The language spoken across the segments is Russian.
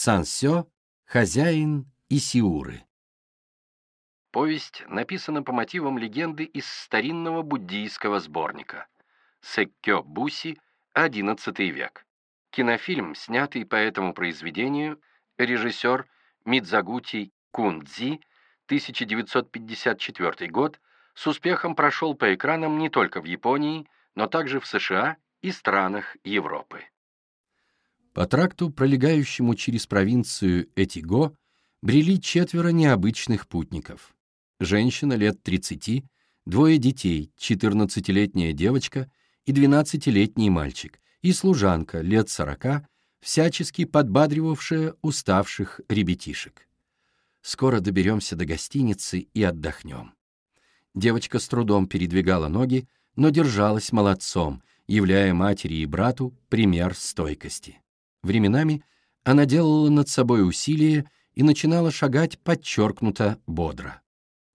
Сансё, хозяин и Сиуры. Повесть написана по мотивам легенды из старинного буддийского сборника Секкё Буси, XI век. Кинофильм, снятый по этому произведению, режиссер Мидзагути Кундзи, 1954 год, с успехом прошел по экранам не только в Японии, но также в США и странах Европы. По тракту, пролегающему через провинцию Этиго, брели четверо необычных путников. Женщина лет 30, двое детей, 14-летняя девочка и 12-летний мальчик, и служанка лет 40, всячески подбадривавшая уставших ребятишек. Скоро доберемся до гостиницы и отдохнем. Девочка с трудом передвигала ноги, но держалась молодцом, являя матери и брату пример стойкости. Временами она делала над собой усилие и начинала шагать подчеркнуто бодро.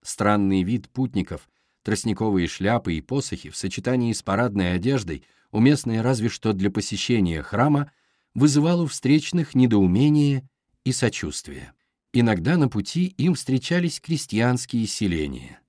Странный вид путников, тростниковые шляпы и посохи в сочетании с парадной одеждой, уместные разве что для посещения храма, вызывал у встречных недоумение и сочувствие. Иногда на пути им встречались крестьянские селения.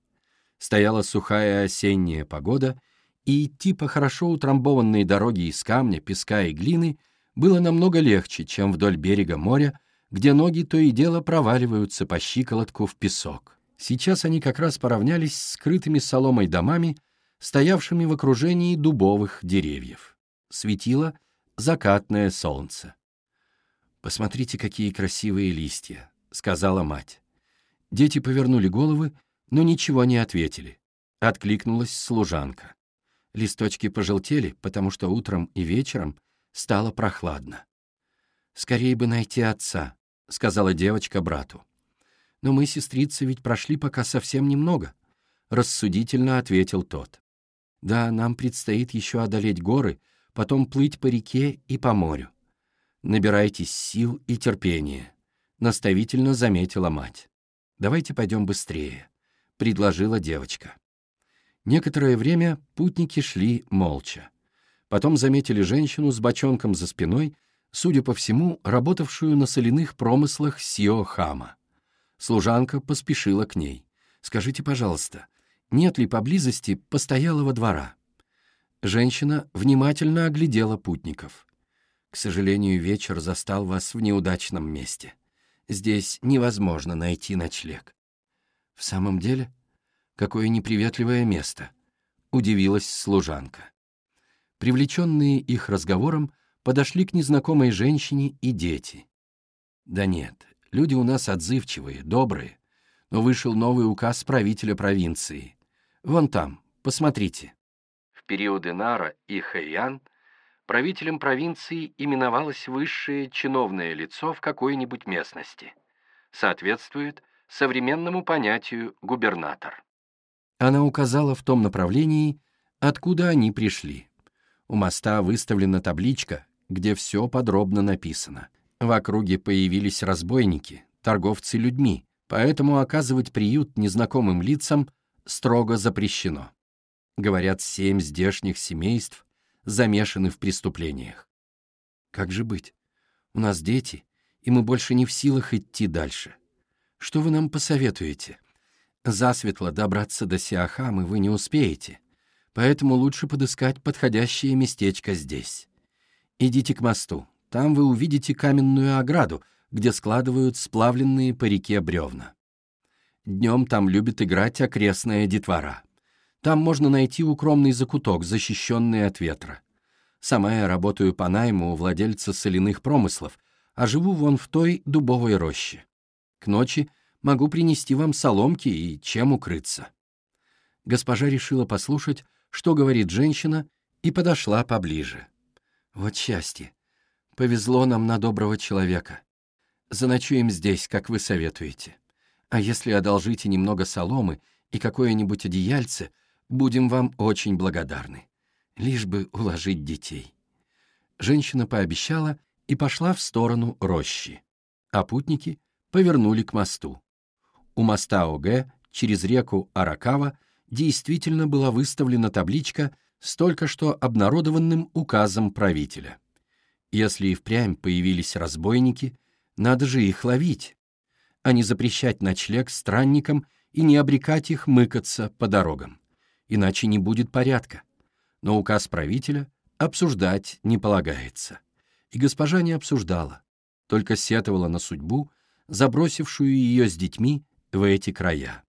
Стояла сухая осенняя погода, и идти по хорошо утрамбованной дороге из камня, песка и глины было намного легче, чем вдоль берега моря, где ноги то и дело проваливаются по щиколотку в песок. Сейчас они как раз поравнялись с скрытыми соломой домами, стоявшими в окружении дубовых деревьев. Светило закатное солнце. «Посмотрите, какие красивые листья», — сказала мать. Дети повернули головы, но ничего не ответили. Откликнулась служанка. Листочки пожелтели, потому что утром и вечером стало прохладно. «Скорее бы найти отца», — сказала девочка брату. «Но мы, сестрицы, ведь прошли пока совсем немного», — рассудительно ответил тот. «Да, нам предстоит еще одолеть горы, потом плыть по реке и по морю. Набирайтесь сил и терпения», — наставительно заметила мать. «Давайте пойдем быстрее», — предложила девочка. Некоторое время путники шли молча. Потом заметили женщину с бочонком за спиной, судя по всему, работавшую на соляных промыслах Сиохама. Служанка поспешила к ней. «Скажите, пожалуйста, нет ли поблизости постоялого двора?» Женщина внимательно оглядела путников. «К сожалению, вечер застал вас в неудачном месте. Здесь невозможно найти ночлег». «В самом деле?» Какое неприветливое место!» — удивилась служанка. Привлеченные их разговором, подошли к незнакомой женщине и дети. «Да нет, люди у нас отзывчивые, добрые, но вышел новый указ правителя провинции. Вон там, посмотрите». В периоды Нара и Хэйян правителем провинции именовалось высшее чиновное лицо в какой-нибудь местности. Соответствует современному понятию губернатор. Она указала в том направлении, откуда они пришли. У моста выставлена табличка, где все подробно написано. В округе появились разбойники, торговцы людьми, поэтому оказывать приют незнакомым лицам строго запрещено. Говорят, семь здешних семейств замешаны в преступлениях. Как же быть? У нас дети, и мы больше не в силах идти дальше. Что вы нам посоветуете? Засветло добраться до Сиахамы вы не успеете, поэтому лучше подыскать подходящее местечко здесь. Идите к мосту, там вы увидите каменную ограду, где складывают сплавленные по реке бревна. Днем там любит играть окрестная детвора. Там можно найти укромный закуток, защищенный от ветра. Сама я работаю по найму у владельца соляных промыслов, а живу вон в той дубовой роще. К ночи могу принести вам соломки и чем укрыться». Госпожа решила послушать, что говорит женщина, и подошла поближе. «Вот счастье! Повезло нам на доброго человека. Заночуем здесь, как вы советуете. А если одолжите немного соломы и какое-нибудь одеяльце, будем вам очень благодарны. Лишь бы уложить детей». Женщина пообещала и пошла в сторону рощи, а путники повернули к мосту. У моста ОГ через реку Аракава действительно была выставлена табличка с только что обнародованным указом правителя. Если и впрямь появились разбойники, Надо же их ловить, а не запрещать ночлег странникам и не обрекать их мыкаться по дорогам. Иначе не будет порядка. Но указ правителя обсуждать не полагается. И госпожа не обсуждала, только сетовала на судьбу, забросившую ее с детьми в эти края.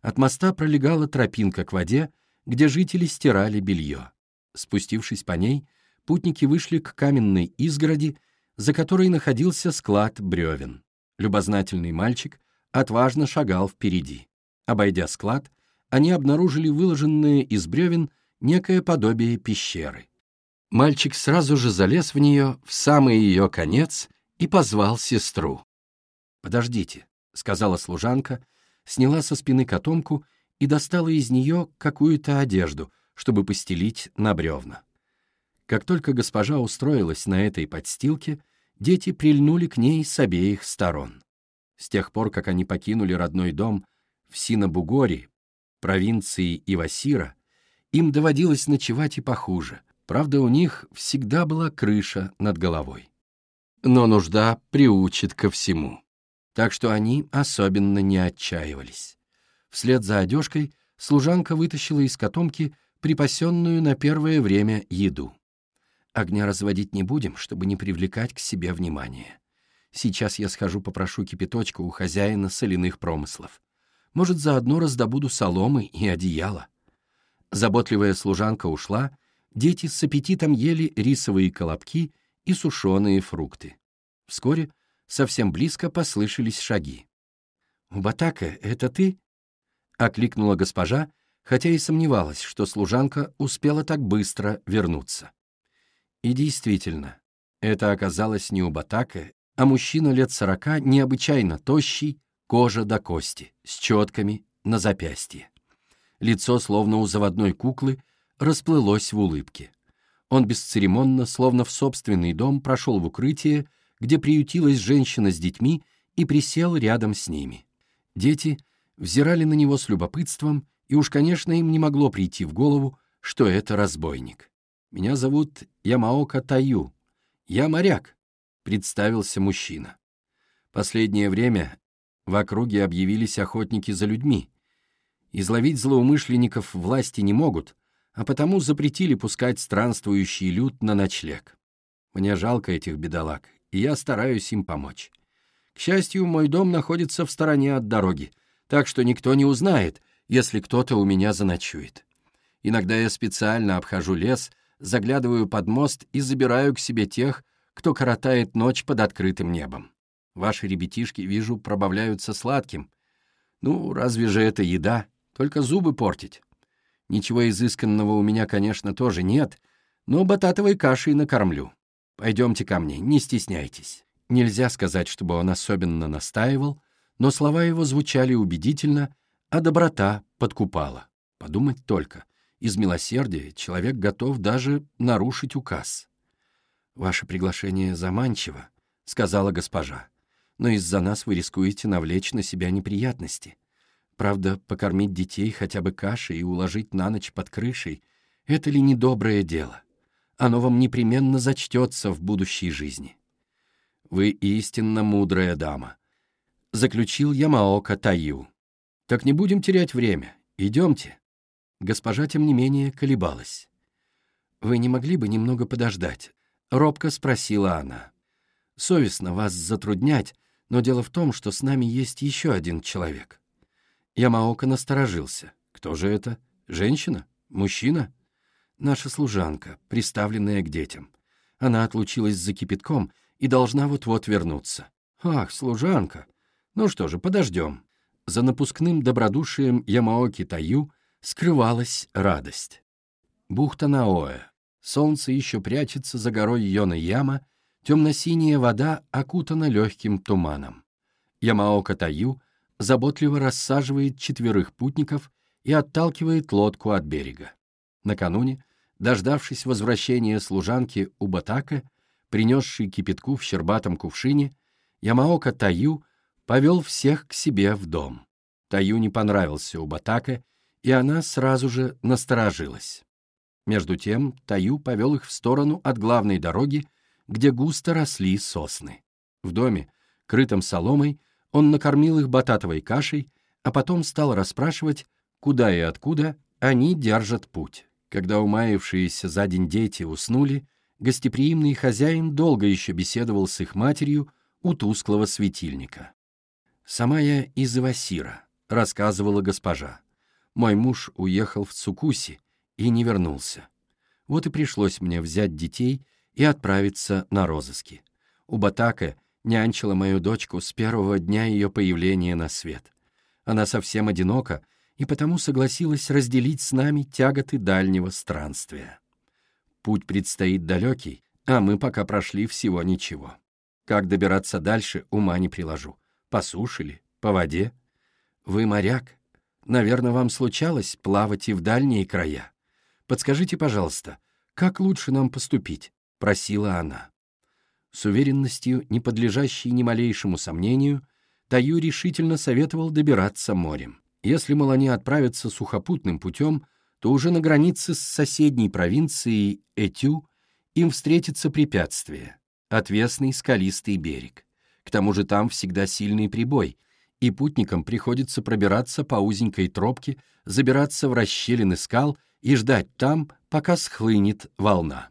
От моста пролегала тропинка к воде, где жители стирали белье. Спустившись по ней, путники вышли к каменной изгороди, за которой находился склад бревен. Любознательный мальчик отважно шагал впереди. Обойдя склад, они обнаружили выложенное из бревен некое подобие пещеры. Мальчик сразу же залез в нее в самый ее конец и позвал сестру. «Подождите», — сказала служанка, сняла со спины котомку и достала из нее какую-то одежду, чтобы постелить на бревна. Как только госпожа устроилась на этой подстилке, дети прильнули к ней с обеих сторон. С тех пор, как они покинули родной дом в Синабугоре, провинции Ивасира, им доводилось ночевать и похуже. Правда, у них всегда была крыша над головой. Но нужда приучит ко всему. Так что они особенно не отчаивались. Вслед за одежкой служанка вытащила из котомки припасенную на первое время еду. Огня разводить не будем, чтобы не привлекать к себе внимания. Сейчас я схожу попрошу кипяточка у хозяина соляных промыслов. Может, заодно раздобуду соломы и одеяло. Заботливая служанка ушла, дети с аппетитом ели рисовые колобки и сушеные фрукты. Вскоре совсем близко послышались шаги. «Батака, это ты?» — окликнула госпожа, хотя и сомневалась, что служанка успела так быстро вернуться. И действительно, это оказалось не у Батака, а мужчина лет сорока, необычайно тощий, кожа до кости, с четками на запястье. Лицо, словно у заводной куклы, расплылось в улыбке. Он бесцеремонно, словно в собственный дом, прошел в укрытие, где приютилась женщина с детьми, и присел рядом с ними. Дети взирали на него с любопытством, и уж, конечно, им не могло прийти в голову, что это разбойник. «Меня зовут Ямаока Таю. Я моряк», — представился мужчина. Последнее время в округе объявились охотники за людьми. Изловить злоумышленников власти не могут, а потому запретили пускать странствующий люд на ночлег. Мне жалко этих бедолаг, и я стараюсь им помочь. К счастью, мой дом находится в стороне от дороги, так что никто не узнает, если кто-то у меня заночует. Иногда я специально обхожу лес, заглядываю под мост и забираю к себе тех, кто коротает ночь под открытым небом. Ваши ребятишки, вижу, пробавляются сладким. Ну, разве же это еда? Только зубы портить. Ничего изысканного у меня, конечно, тоже нет, но бататовой кашей накормлю. Пойдемте ко мне, не стесняйтесь». Нельзя сказать, чтобы он особенно настаивал, но слова его звучали убедительно, а доброта подкупала. Подумать только, из милосердия человек готов даже нарушить указ. «Ваше приглашение заманчиво», — сказала госпожа, «но из-за нас вы рискуете навлечь на себя неприятности. Правда, покормить детей хотя бы кашей и уложить на ночь под крышей — это ли не доброе дело? Оно вам непременно зачтется в будущей жизни. Вы истинно мудрая дама. Заключил Ямаока Таю. Так не будем терять время. Идемте. Госпожа, тем не менее, колебалась. «Вы не могли бы немного подождать?» — робко спросила она. «Совестно вас затруднять, но дело в том, что с нами есть еще один человек. Ямаока насторожился. «Кто же это? Женщина? Мужчина?» «Наша служанка, приставленная к детям. Она отлучилась за кипятком и должна вот-вот вернуться». «Ах, служанка! Ну что же, подождем». За напускным добродушием Ямаоки Таю скрывалась радость. Бухта Наоэ. Солнце еще прячется за горой Йона-Яма, темно-синяя вода окутана легким туманом. Ямаока Таю заботливо рассаживает четверых путников и отталкивает лодку от берега. Накануне, дождавшись возвращения служанки Убатака, принесшей кипятку в щербатом кувшине, Ямаока Таю повел всех к себе в дом. Таю не понравился Убатака, и она сразу же насторожилась. Между тем Таю повел их в сторону от главной дороги, где густо росли сосны. В доме, Крытым соломой он накормил их бататовой кашей, а потом стал расспрашивать, куда и откуда они держат путь. Когда умаившиеся за день дети уснули, гостеприимный хозяин долго еще беседовал с их матерью у тусклого светильника. «Сама я из Ивасира», — рассказывала госпожа. «Мой муж уехал в Цукуси и не вернулся. Вот и пришлось мне взять детей и отправиться на розыски. У Батака нянчила мою дочку с первого дня ее появления на свет. Она совсем одинока и потому согласилась разделить с нами тяготы дальнего странствия. Путь предстоит далекий, а мы пока прошли всего ничего. Как добираться дальше, ума не приложу. По суше ли, по воде? Вы моряк. Наверное, вам случалось плавать и в дальние края. Подскажите, пожалуйста, как лучше нам поступить?» — просила она. С уверенностью, не подлежащей ни малейшему сомнению, Таю решительно советовал добираться морем. Если, мол, они отправятся сухопутным путем, то уже на границе с соседней провинцией Этю им встретится препятствие — отвесный скалистый берег. К тому же там всегда сильный прибой, и путникам приходится пробираться по узенькой тропке, забираться в расщелины скал и ждать там, пока схлынет волна.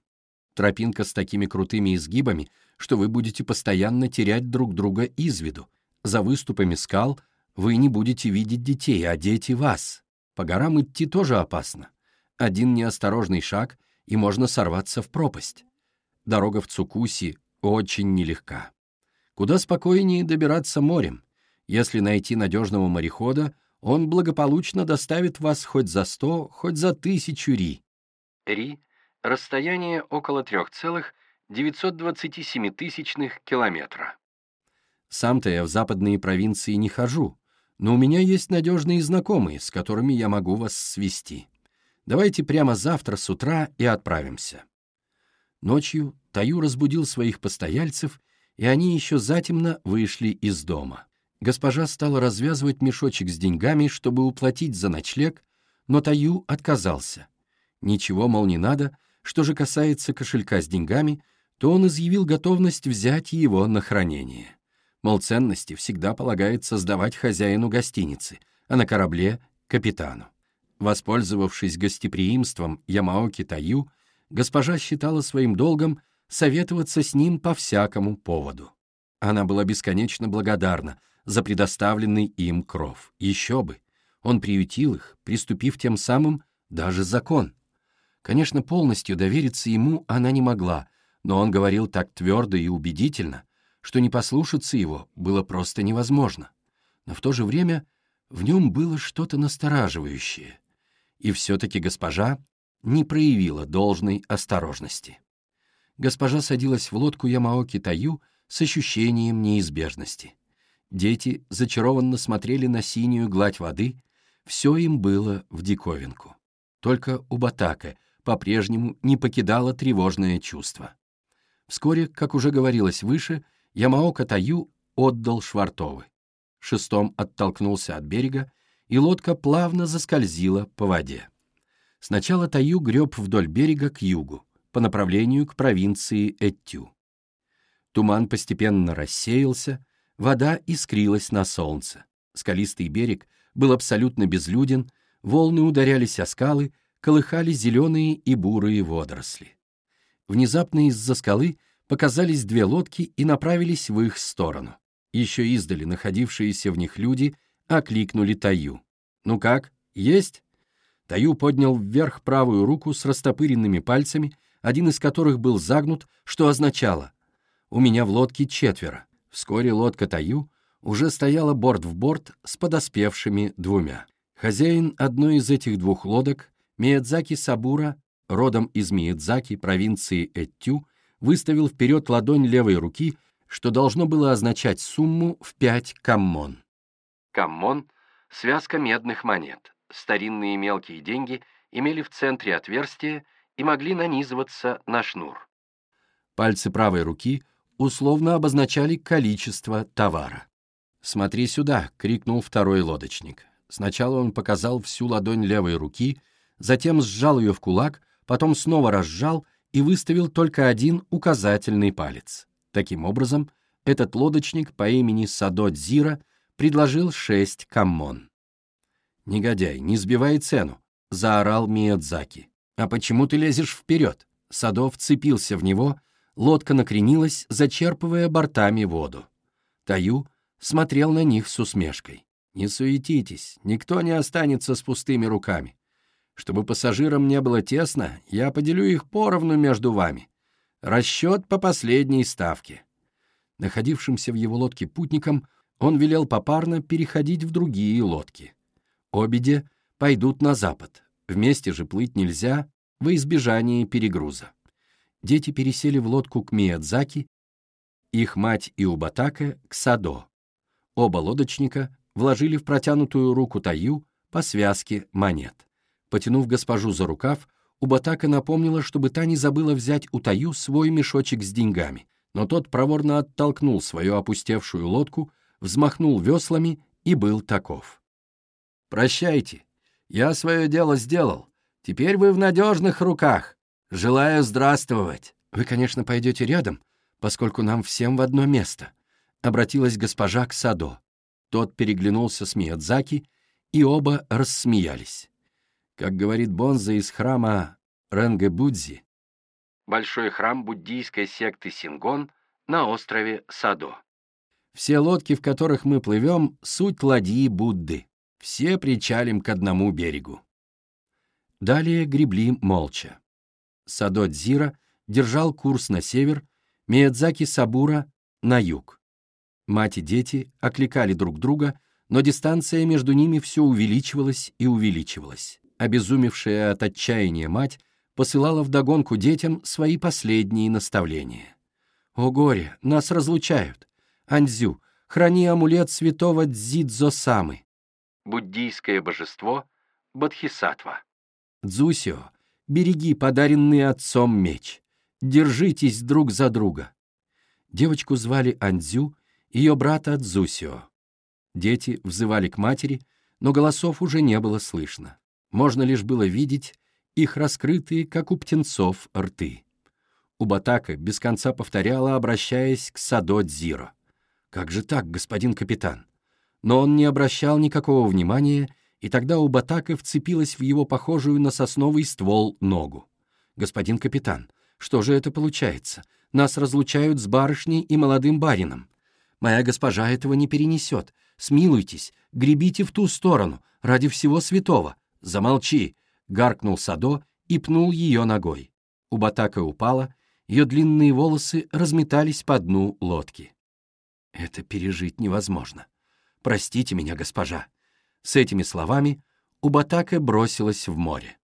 Тропинка с такими крутыми изгибами, что вы будете постоянно терять друг друга из виду. За выступами скал вы не будете видеть детей, а дети — вас. По горам идти тоже опасно. Один неосторожный шаг, и можно сорваться в пропасть. Дорога в Цукуси очень нелегка. Куда спокойнее добираться морем. Если найти надежного морехода, он благополучно доставит вас хоть за сто, хоть за тысячу ри. Ри — расстояние около 3,927 тысячных километра. Сам-то я в западные провинции не хожу, но у меня есть надежные знакомые, с которыми я могу вас свести. Давайте прямо завтра с утра и отправимся. Ночью Таю разбудил своих постояльцев, и они еще затемно вышли из дома. Госпожа стала развязывать мешочек с деньгами, чтобы уплатить за ночлег, но Таю отказался. Ничего, мол, не надо, что же касается кошелька с деньгами, то он изъявил готовность взять его на хранение. Мол, ценности всегда полагается сдавать хозяину гостиницы, а на корабле — капитану. Воспользовавшись гостеприимством Ямаоки Таю, госпожа считала своим долгом советоваться с ним по всякому поводу. Она была бесконечно благодарна за предоставленный им кров. Еще бы! Он приютил их, приступив тем самым даже закон. Конечно, полностью довериться ему она не могла, но он говорил так твердо и убедительно, что не послушаться его было просто невозможно. Но в то же время в нем было что-то настораживающее, и все-таки госпожа не проявила должной осторожности. Госпожа садилась в лодку Ямаоки Таю с ощущением неизбежности. Дети зачарованно смотрели на синюю гладь воды, все им было в диковинку. Только у Батака по-прежнему не покидало тревожное чувство. Вскоре, как уже говорилось выше, Ямаока Таю отдал Швартовы. Шестом оттолкнулся от берега, и лодка плавно заскользила по воде. Сначала Таю греб вдоль берега к югу, по направлению к провинции Эттю. Туман постепенно рассеялся, вода искрилась на солнце. Скалистый берег был абсолютно безлюден, волны ударялись о скалы, колыхали зеленые и бурые водоросли. Внезапно из-за скалы показались две лодки и направились в их сторону. Еще издали находившиеся в них люди окликнули Таю. «Ну как, есть?» Таю поднял вверх правую руку с растопыренными пальцами, один из которых был загнут, что означало у меня в лодке четверо. Вскоре лодка Таю уже стояла борт в борт с подоспевшими двумя. Хозяин одной из этих двух лодок, Миядзаки Сабура, родом из Миядзаки, провинции Эттю, выставил вперед ладонь левой руки, что должно было означать сумму в пять каммон. Каммон — связка медных монет. Старинные мелкие деньги имели в центре отверстие и могли нанизываться на шнур. Пальцы правой руки — условно обозначали количество товара. «Смотри сюда!» — крикнул второй лодочник. Сначала он показал всю ладонь левой руки, затем сжал ее в кулак, потом снова разжал и выставил только один указательный палец. Таким образом, Этот лодочник по имени Садо Дзира предложил шесть каммон. «Негодяй, не сбивай цену», — заорал Миядзаки. «А почему ты лезешь вперед?» Садо вцепился в него, лодка накренилась, зачерпывая бортами воду. Таю смотрел на них с усмешкой. «Не суетитесь, никто не останется с пустыми руками. Чтобы пассажирам не было тесно, я поделю их поровну между вами. Расчет по последней ставке». Находившимся в его лодке путникам он велел попарно переходить в другие лодки. Обеде пойдут на запад, вместе же плыть нельзя во избежание перегруза. Дети пересели в лодку к Миядзаки, их мать и Убатака к Садо. Оба лодочника вложили в протянутую руку Таю по связке монет. Потянув госпожу за рукав, Убатака напомнила, чтобы та не забыла взять у Таю свой мешочек с деньгами, но тот проворно оттолкнул свою опустевшую лодку, взмахнул веслами и был таков. «Прощайте, я свое дело сделал, теперь вы в надежных руках, желаю здравствовать». «Вы, конечно, пойдете рядом, поскольку нам всем в одно место», — обратилась госпожа к Садо. Тот переглянулся с Миядзаки, и оба рассмеялись. Как говорит Бонза из храма Ренгебудзи, большой храм буддийской секты Сингон на острове Садо. Все лодки, в которых мы плывем, суть ладьи Будды. Все причалим к одному берегу. Далее гребли молча. Садо Дзира держал курс на север, Миядзаки Сабура — на юг. Мать и дети окликали друг друга, но дистанция между ними все увеличивалась и увеличивалась. Обезумевшая от отчаяния мать посылала вдогонку детям свои последние наставления. «О горе, нас разлучают! Анзю, храни амулет святого Дзидзо-самы!» Буддийское божество Бодхисаттва. «Дзусио, береги подаренный отцом меч! Держитесь друг за друга!» Девочку звали Анзю, ее брата Дзусио. Дети взывали к матери, но голосов уже не было слышно. Можно лишь было видеть их раскрытые, как у птенцов, рты. Убатака без конца повторяла, обращаясь к Садо Дзиро. «Как же так, господин капитан?» Но он не обращал никакого внимания, и тогда Убатака вцепилась в его похожую на сосновый ствол ногу. «Господин капитан, что же это получается? Нас разлучают с барышней и молодым барином. Моя госпожа этого не перенесет. Смилуйтесь, гребите в ту сторону, ради всего святого. Замолчи!» — гаркнул Садо и пнул ее ногой. У Батака упала, ее длинные волосы разметались по дну лодки. «Это пережить невозможно. Простите меня, госпожа». С этими словами Убатака бросилась в море.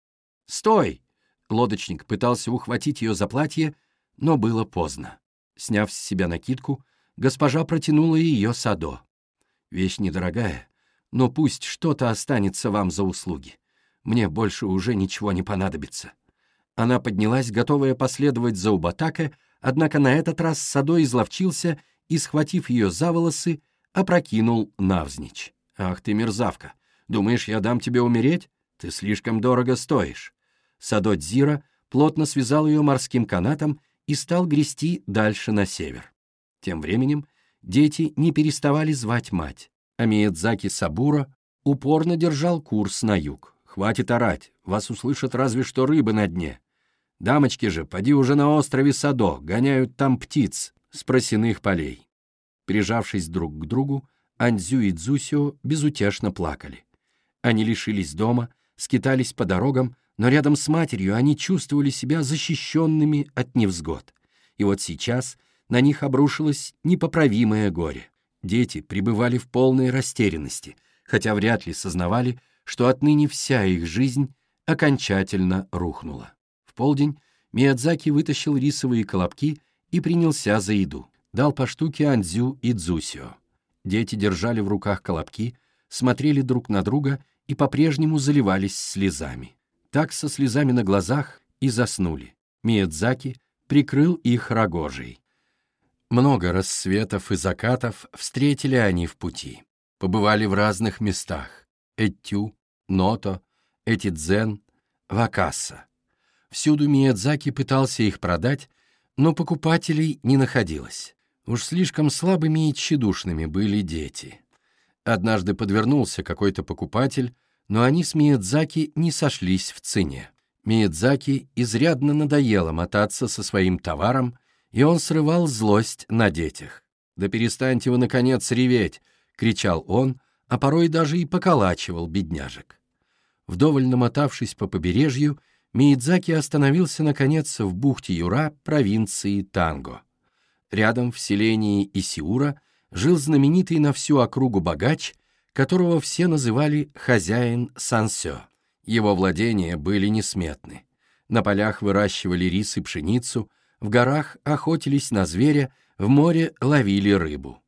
«Стой!» — лодочник пытался ухватить ее за платье, но было поздно. Сняв с себя накидку, госпожа протянула ее Садо. «Вещь недорогая, но пусть что-то останется вам за услуги. Мне больше уже ничего не понадобится». Она поднялась, готовая последовать за Убатака, однако на этот раз Садо изловчился и, схватив ее за волосы, опрокинул навзничь. «Ах ты, мерзавка! Думаешь, я дам тебе умереть? Ты слишком дорого стоишь». Садо Дзира плотно связал ее морским канатом и стал грести дальше на север. Тем временем дети не переставали звать мать, а Миядзаки Сабура упорно держал курс на юг. «Хватит орать, вас услышат разве что рыбы на дне. Дамочки же, поди уже на острове Садо, гоняют там птиц с просяных полей». Прижавшись друг к другу, Анзю и Дзусио безутешно плакали. Они лишились дома, скитались по дорогам, но рядом с матерью они чувствовали себя защищенными от невзгод. И вот сейчас — на них обрушилось непоправимое горе. Дети пребывали в полной растерянности, хотя вряд ли сознавали, что отныне вся их жизнь окончательно рухнула. В полдень Миядзаки вытащил рисовые колобки и принялся за еду. Дал по штуке Андзю и Дзусио. Дети держали в руках колобки, смотрели друг на друга и по-прежнему заливались слезами. Так со слезами на глазах и заснули. Миядзаки прикрыл их рогожей. Много рассветов и закатов встретили они в пути. Побывали в разных местах — Этю, Ното, Этидзен, Вакасса. Всюду Миядзаки пытался их продать, но покупателей не находилось. Уж слишком слабыми и тщедушными были дети. Однажды подвернулся какой-то покупатель, но они с Миядзаки не сошлись в цене. Миядзаки изрядно надоело мотаться со своим товаром, и он срывал злость на детях. «Да перестаньте вы, наконец, реветь!» — кричал он, а порой даже и поколачивал бедняжек. Вдоволь намотавшись по побережью, Миядзаки остановился, наконец, в бухте Юра провинции Танго. Рядом, в селении Исиура, жил знаменитый на всю округу богач, которого все называли хозяин Сансё. Его владения были несметны. На полях выращивали рис и пшеницу, в горах охотились на зверя, в море ловили рыбу.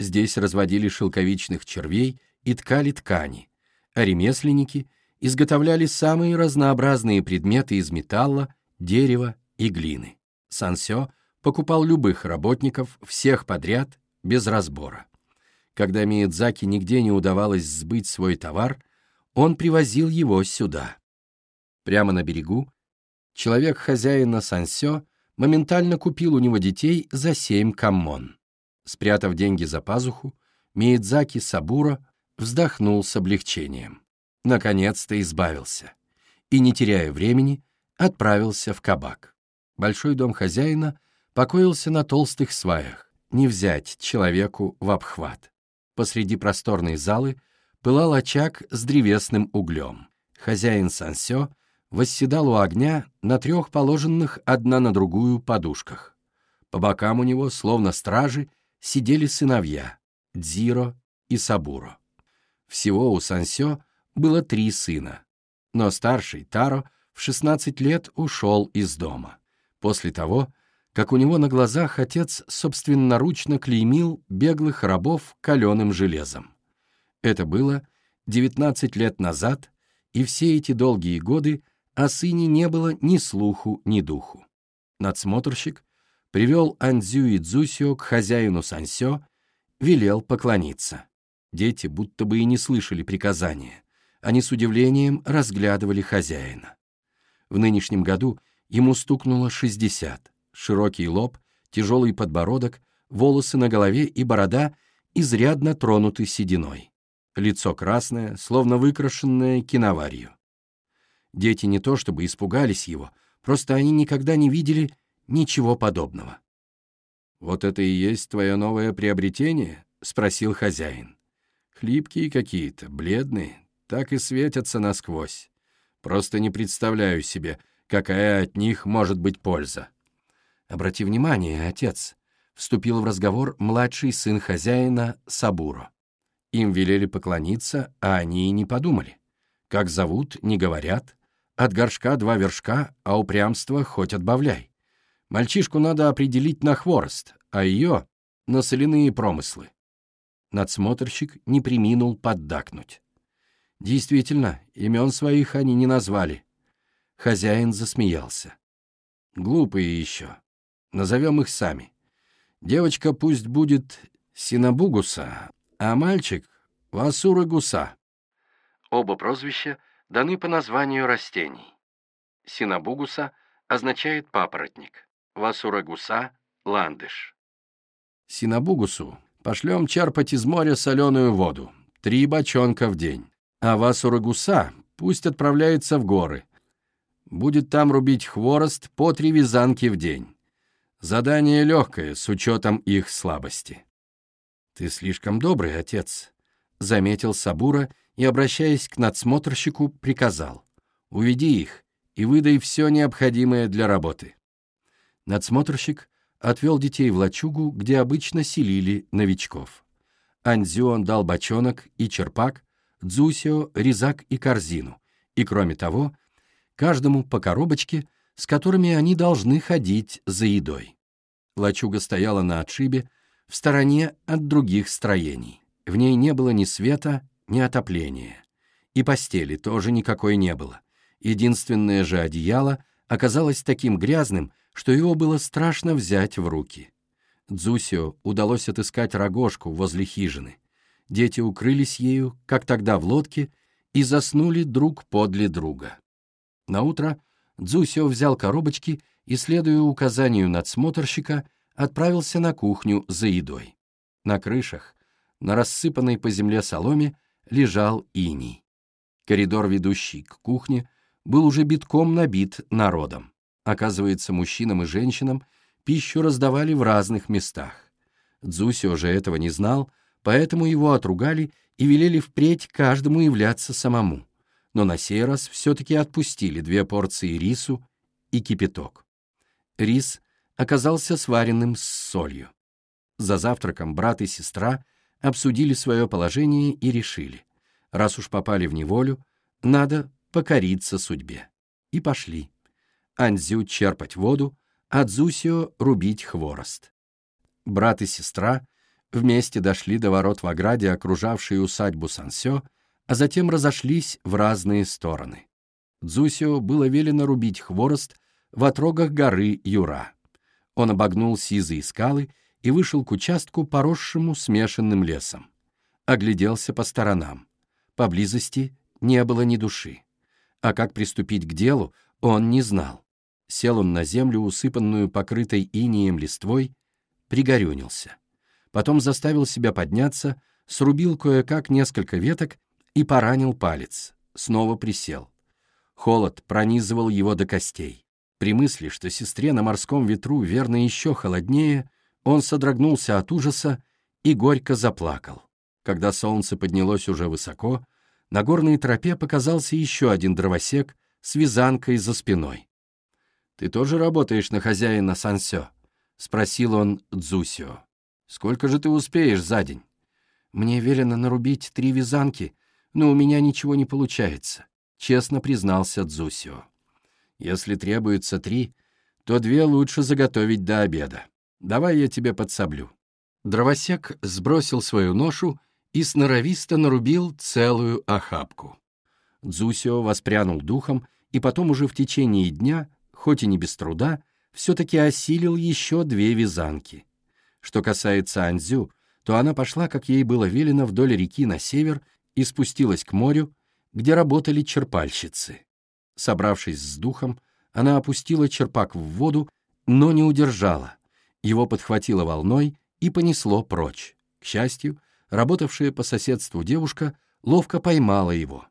Здесь разводили шелковичных червей и ткали ткани, а ремесленники изготовляли самые разнообразные предметы из металла, дерева и глины. Сансё покупал любых работников, всех подряд, без разбора. Когда Миядзаки нигде не удавалось сбыть свой товар, он привозил его сюда. Прямо на берегу человек хозяина Сансё моментально купил у него детей за семь каммон. Спрятав деньги за пазуху, Миядзаки Сабура вздохнул с облегчением. Наконец-то избавился. И, не теряя времени, отправился в кабак. Большой дом хозяина покоился на толстых сваях, не взять человеку в обхват. Посреди просторной залы пылал очаг с древесным углем. Хозяин Сансё восседал у огня на трех положенных одна на другую подушках. По бокам у него, словно стражи, сидели сыновья — Дзиро и Сабуро. Всего у Сансё было три сына, но старший, Таро, в 16 лет ушел из дома. После того, как у него на глазах отец собственноручно клеймил беглых рабов каленым железом. Это было 19 лет назад, и все эти долгие годы о сыне не было ни слуху, ни духу. Надсмотрщик привел Андзю и Дзусио к хозяину Сансё, велел поклониться. Дети будто бы и не слышали приказания. Они с удивлением разглядывали хозяина. В нынешнем году ему стукнуло 60 широкий лоб, тяжелый подбородок, волосы на голове и борода изрядно тронуты сединой. Лицо красное, словно выкрашенное киноварью. Дети не то чтобы испугались его, просто они никогда не видели ничего подобного. «Вот это и есть твое новое приобретение?» — спросил хозяин. «Хлипкие какие-то, бледные, так и светятся насквозь. Просто не представляю себе, какая от них может быть польза». «Обрати внимание, отец», — вступил в разговор младший сын хозяина Сабуро. Им велели поклониться, а они и не подумали. Как зовут, не говорят. От горшка два вершка, а упрямство хоть отбавляй. Мальчишку надо определить на хворост, а ее — на соляные промыслы. Надсмотрщик не приминул поддакнуть. Действительно, имен своих они не назвали. Хозяин засмеялся. Глупые еще. Назовем их сами. Девочка пусть будет Синабугуса, а мальчик — Васура Гуса. Оба прозвища даны по названию растений. Синабугуса означает папоротник, Васура Гуса — ландыш. Синабугусу пошлем черпать из моря соленую воду, три бочонка в день, а Васура Гуса пусть отправляется в горы. Будет там рубить хворост по три вязанки в день. Задание легкое, с учетом их слабости. «Ты слишком добрый, отец», — заметил Сабура и, обращаясь к надсмотрщику, приказал. «Уведи их и выдай все необходимое для работы». Надсмотрщик отвел детей в лачугу, где обычно селили новичков. Анзюон дал бочонок и черпак, Дзусио — резак и корзину, и, кроме того, каждому по коробочке, с которыми они должны ходить за едой. Лачуга стояла на отшибе, в стороне от других строений. В ней не было ни света, ни отопления. И постели тоже никакой не было. Единственное же одеяло оказалось таким грязным, что его было страшно взять в руки. Дзусио удалось отыскать рогожку возле хижины. Дети укрылись ею, как тогда в лодке, и заснули друг подле друга. Наутро Дзусио взял коробочки и, следуя указанию надсмотрщика, отправился на кухню за едой. На крышах, на рассыпанной по земле соломе, лежал иней. Коридор, ведущий к кухне, был уже битком набит народом. Оказывается, мужчинам и женщинам пищу раздавали в разных местах. Дзусио же этого не знал, поэтому его отругали и велели впредь каждому являться самому. Но на сей раз все-таки отпустили две порции рису и кипяток. Рис оказался сваренным с солью. За завтраком брат и сестра обсудили свое положение и решили, раз уж попали в неволю, надо покориться судьбе. И пошли. Анзю черпать воду, а Дзусио рубить хворост. Брат и сестра вместе дошли до ворот в ограде, окружавшей усадьбу Сансё, а затем разошлись в разные стороны. Дзусио было велено рубить хворост в отрогах горы Юра. Он обогнул сизые скалы и вышел к участку, поросшему смешанным лесом. Огляделся по сторонам. Поблизости не было ни души. А как приступить к делу, он не знал. Сел он на землю, усыпанную покрытой инеем листвой, пригорюнился. Потом заставил себя подняться, срубил кое-как несколько веток и поранил палец. Снова присел. Холод пронизывал его до костей. При мысли, что сестре на морском ветру верно еще холоднее, он содрогнулся от ужаса и горько заплакал. Когда солнце поднялось уже высоко, на горной тропе показался еще один дровосек с вязанкой за спиной. «Ты тоже работаешь на хозяина Сансё?» — спросил он Дзусио. «Сколько же ты успеешь за день?» «Мне велено нарубить три вязанки, но у меня ничего не получается», — честно признался Дзусио. «Если требуется три, то две лучше заготовить до обеда. Давай я тебе подсоблю». Дровосек сбросил свою ношу и сноровисто нарубил целую охапку. Дзусио воспрянул духом и потом уже в течение дня, хоть и не без труда, все-таки осилил еще две вязанки. Что касается Анзю, то она пошла, как ей было велено, вдоль реки на север и спустилась к морю, где работали черпальщицы. Собравшись с духом, она опустила черпак в воду, но не удержала. Его подхватило волной и понесло прочь. К счастью, Работавшая по соседству девушка ловко поймала его.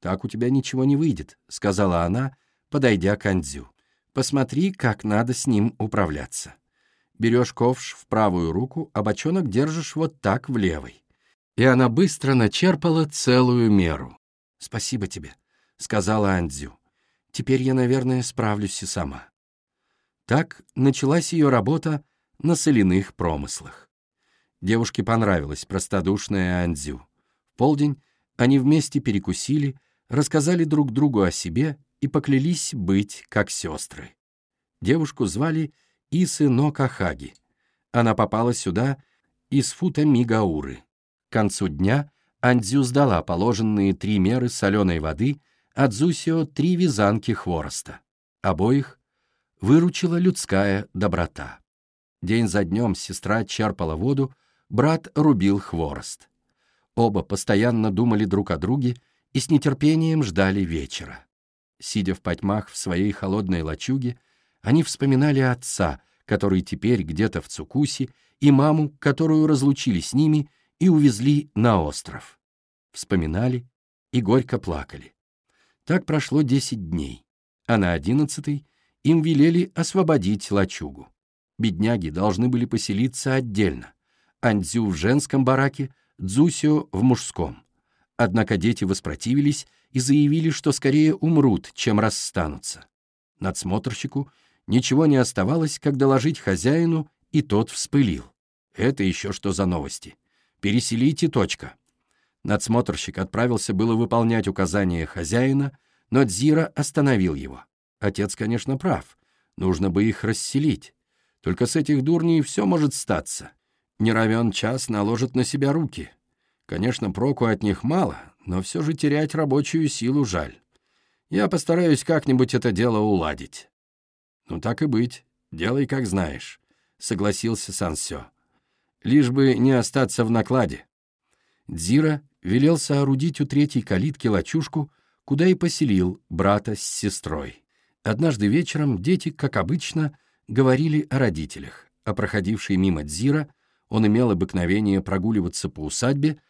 «Так у тебя ничего не выйдет», — сказала она, подойдя к Андзю. «Посмотри, как надо с ним управляться. Берешь ковш в правую руку, а бочонок держишь вот так в левой». И она быстро начерпала целую меру. «Спасибо тебе», — сказала Андзю. «Теперь я, наверное, справлюсь и сама». Так началась ее работа на соляных промыслах. Девушке понравилась простодушная Андзю. В полдень они вместе перекусили, рассказали друг другу о себе и поклялись быть как сестры. Девушку звали Исы но Кахаги. Она попала сюда из фута Мигауры. К концу дня Андзю сдала положенные три меры соленой воды, а Дзусио — три вязанки хвороста. Обоих выручила людская доброта. День за днем сестра черпала воду, брат рубил хворост. Оба постоянно думали друг о друге и с нетерпением ждали вечера. Сидя в потьмах в своей холодной лачуге, они вспоминали отца, который теперь где-то в Цукуси, и маму, которую разлучили с ними и увезли на остров. Вспоминали и горько плакали. Так прошло десять дней, а на одиннадцатый им велели освободить лачугу. Бедняги должны были поселиться отдельно. Андзю в женском бараке, Дзусио в мужском. Однако дети воспротивились и заявили, что скорее умрут, чем расстанутся. Надсмотрщику ничего не оставалось, как доложить хозяину, и тот вспылил. Это еще что за новости? Переселите, точка. Надсмотрщик отправился было выполнять указания хозяина, но Дзира остановил его. Отец, конечно, прав. Нужно бы их расселить. Только с этих дурней все может статься. Не равен час наложит на себя руки. Конечно, проку от них мало, но все же терять рабочую силу жаль. Я постараюсь как-нибудь это дело уладить. Ну так и быть, делай как знаешь, согласился Сансё. Лишь бы не остаться в накладе. Дзира велел соорудить у третьей калитки лачушку, куда и поселил брата с сестрой. Однажды вечером дети, как обычно, говорили о родителях. а проходивший мимо Дзира, он имел обыкновение прогуливаться по усадьбе,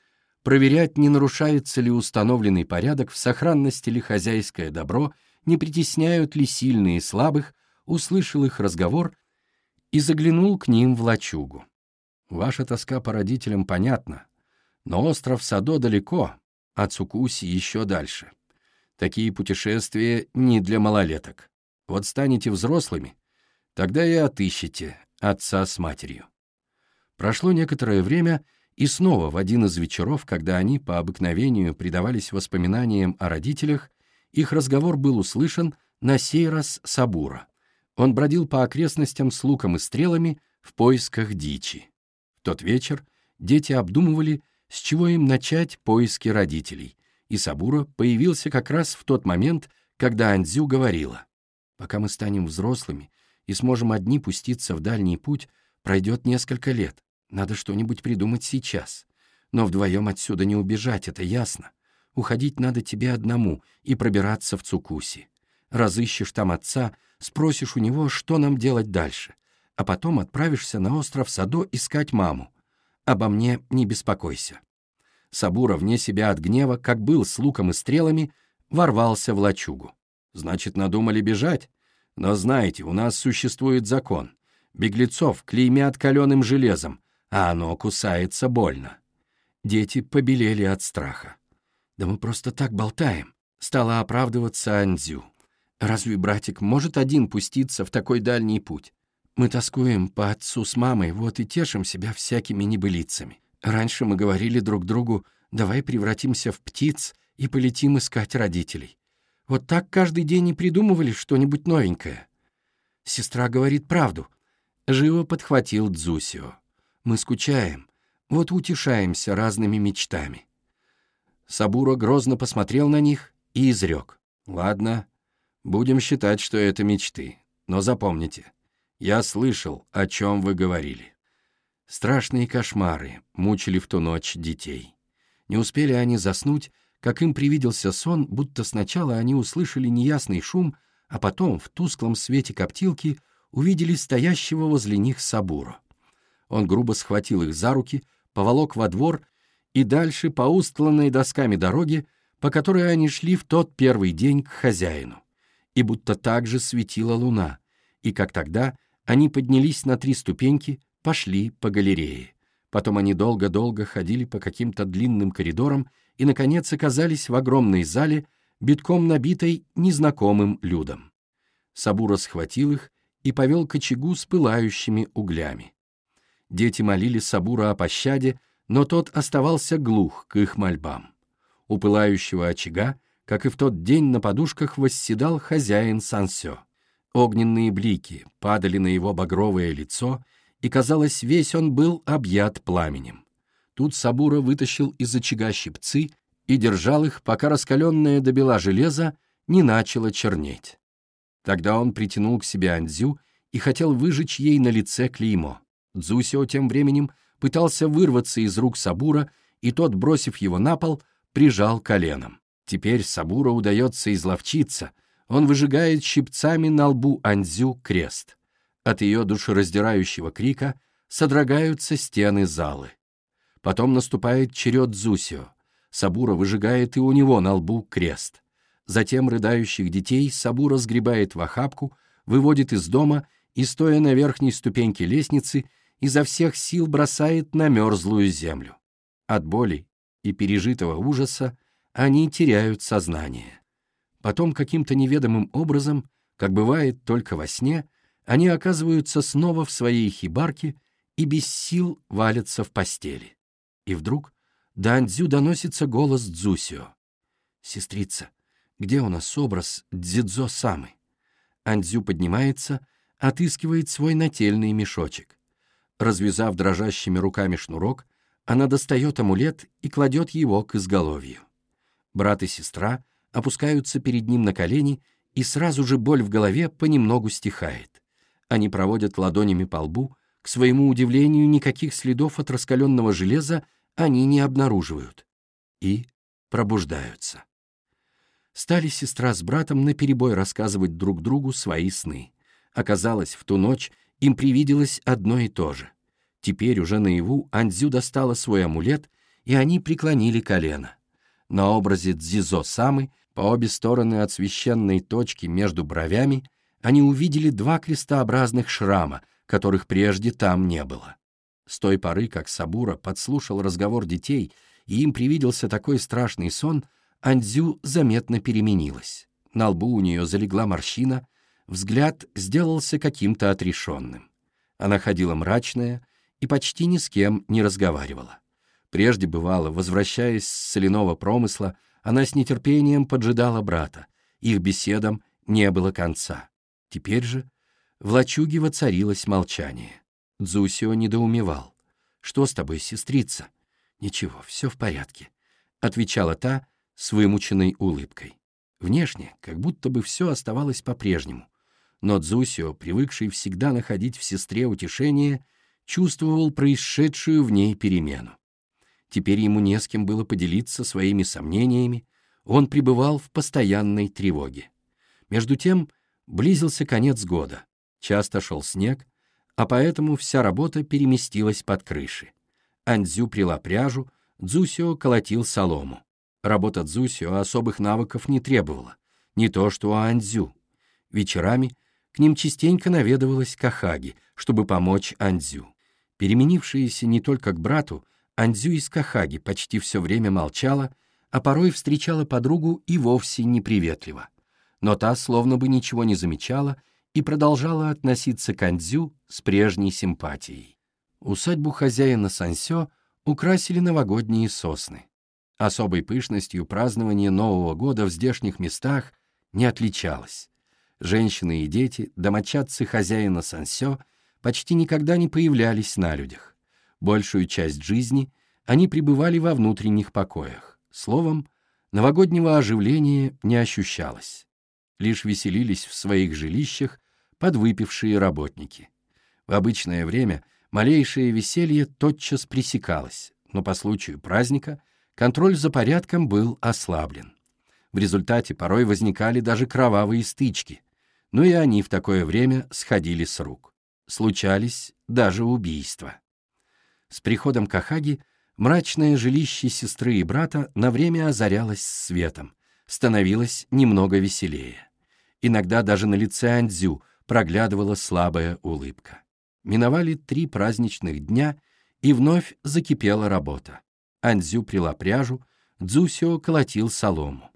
проверять, не нарушается ли установленный порядок, в сохранности ли хозяйское добро, не притесняют ли сильные и слабых, услышал их разговор и заглянул к ним в лачугу. Ваша тоска по родителям понятна, но остров Садо далеко, а Цукуси еще дальше. Такие путешествия не для малолеток. Вот станете взрослыми, тогда и отыщете отца с матерью. Прошло некоторое время, и снова в один из вечеров, когда они по обыкновению предавались воспоминаниям о родителях, их разговор был услышан на сей раз Сабура. Он бродил по окрестностям с луком и стрелами в поисках дичи. В тот вечер дети обдумывали, с чего им начать поиски родителей, и Сабура появился как раз в тот момент, когда Андзю говорила, «Пока мы станем взрослыми и сможем одни пуститься в дальний путь, пройдет несколько лет. Надо что-нибудь придумать сейчас. Но вдвоем отсюда не убежать, это ясно. Уходить надо тебе одному и пробираться в Цукуси. Разыщешь там отца, спросишь у него, что нам делать дальше, а потом отправишься на остров Садо искать маму. Обо мне не беспокойся». Сабура, вне себя от гнева, как был с луком и стрелами, ворвался в лачугу. «Значит, надумали бежать? Но знаете, у нас существует закон. Беглецов клеймят каленым железом, а оно кусается больно. Дети побелели от страха. «Да мы просто так болтаем», — стала оправдываться Андзю. «Разве братик может один пуститься в такой дальний путь? Мы тоскуем по отцу с мамой, вот и тешим себя всякими небылицами. Раньше мы говорили друг другу, давай превратимся в птиц и полетим искать родителей. Вот так каждый день и придумывали что-нибудь новенькое. Сестра говорит правду. Живо подхватил Дзусио. Мы скучаем, вот утешаемся разными мечтами. Сабура грозно посмотрел на них и изрек. «Ладно, будем считать, что это мечты. Но запомните, я слышал, о чем вы говорили». Страшные кошмары мучили в ту ночь детей. Не успели они заснуть, как им привиделся сон, будто сначала они услышали неясный шум, а потом в тусклом свете коптилки увидели стоящего возле них Сабуру. Он грубо схватил их за руки, поволок во двор и дальше по устланной досками дороге, по которой они шли в тот первый день к хозяину. И будто так же светила луна, и как тогда они поднялись на три ступеньки, пошли по галерее. Потом они долго-долго ходили по каким-то длинным коридорам и, наконец, оказались в огромной зале, битком набитой незнакомым людом. Сабура схватил их и повел к очагу с пылающими углями. Дети молили Сабура о пощаде, но тот оставался глух к их мольбам. У пылающего очага, как и в тот день на подушках, восседал хозяин Сансё. Огненные блики падали на его багровое лицо, и, казалось, весь он был объят пламенем. Тут Сабура вытащил из очага щипцы и держал их, пока раскаленное до бела железо не начало чернеть. Тогда он притянул к себе Андзю и хотел выжечь ей на лице клеймо. Дзусио тем временем пытался вырваться из рук Сабура, и тот, бросив его на пол, прижал коленом. Теперь Сабура удается изловчиться, он выжигает щипцами на лбу Андзю крест. От ее душераздирающего крика содрогаются стены залы. Потом наступает черед Дзусио. Сабура выжигает и у него на лбу крест. Затем рыдающих детей Сабура сгребает в охапку, выводит из дома и, стоя на верхней ступеньке лестницы, изо всех сил бросает на мерзлую землю. От боли и пережитого ужаса они теряют сознание. Потом каким-то неведомым образом, как бывает только во сне, они оказываются снова в своей хибарке и без сил валятся в постели. И вдруг до Андзю доносится голос Дзусио. «Сестрица, где у нас образ Дзидзо Самы?» Андзю поднимается, отыскивает свой нательный мешочек. Развязав дрожащими руками шнурок, она достает амулет и кладет его к изголовью. Брат и сестра опускаются перед ним на колени, и сразу же боль в голове понемногу стихает. Они проводят ладонями по лбу, к своему удивлению, никаких следов от раскаленного железа они не обнаруживают. И пробуждаются. Стали сестра с братом наперебой рассказывать друг другу свои сны. Оказалось, в ту ночь им привиделось одно и то же. Теперь уже наяву Андзю достала свой амулет, и они преклонили колено. На образе Дзизо Самы, по обе стороны от священной точки между бровями, они увидели два крестообразных шрама, которых прежде там не было. С той поры, как Сабура подслушал разговор детей, и им привиделся такой страшный сон, Андзю заметно переменилась. На лбу у нее залегла морщина, взгляд сделался каким-то отрешенным. Она ходила мрачная и почти ни с кем не разговаривала. Прежде бывало, возвращаясь с соляного промысла, она с нетерпением поджидала брата. Их беседам не было конца. Теперь же в лачуге воцарилось молчание. Дзусио недоумевал. «Что с тобой, сестрица?» «Ничего, все в порядке», — отвечала та с вымученной улыбкой. Внешне, как будто бы все оставалось по-прежнему. Но Дзусио, привыкший всегда находить в сестре утешение, чувствовал происшедшую в ней перемену. Теперь ему не с кем было поделиться своими сомнениями, он пребывал в постоянной тревоге. Между тем близился конец года, часто шел снег, а поэтому вся работа переместилась под крыши. Андзю прила пряжу, Дзусио колотил солому. Работа Дзусио особых навыков не требовала, не то что у Андзю. Вечерами к ним частенько наведывалась Кахаги, чтобы помочь Андзю. Переменившаяся не только к брату, Андзю из Кахаги почти все время молчала, а порой встречала подругу и вовсе неприветливо. Но та словно бы ничего не замечала и продолжала относиться к Андзю с прежней симпатией. Усадьбу хозяина Сансё украсили новогодние сосны. Особой пышностью празднование Нового года в здешних местах не отличалось. Женщины и дети, домочадцы хозяина Сансё, почти никогда не появлялись на людях. Большую часть жизни они пребывали во внутренних покоях. Словом, новогоднего оживления не ощущалось. Лишь веселились в своих жилищах подвыпившие работники. В обычное время малейшее веселье тотчас пресекалось, но по случаю праздника контроль за порядком был ослаблен. В результате порой возникали даже кровавые стычки, но и они в такое время сходили с рук. Случались даже убийства. С приходом Кахаги мрачное жилище сестры и брата на время озарялось светом, становилось немного веселее. Иногда даже на лице Андзю проглядывала слабая улыбка. Миновали три праздничных дня, и вновь закипела работа. Андзю прила пряжу, Дзусио колотил солому.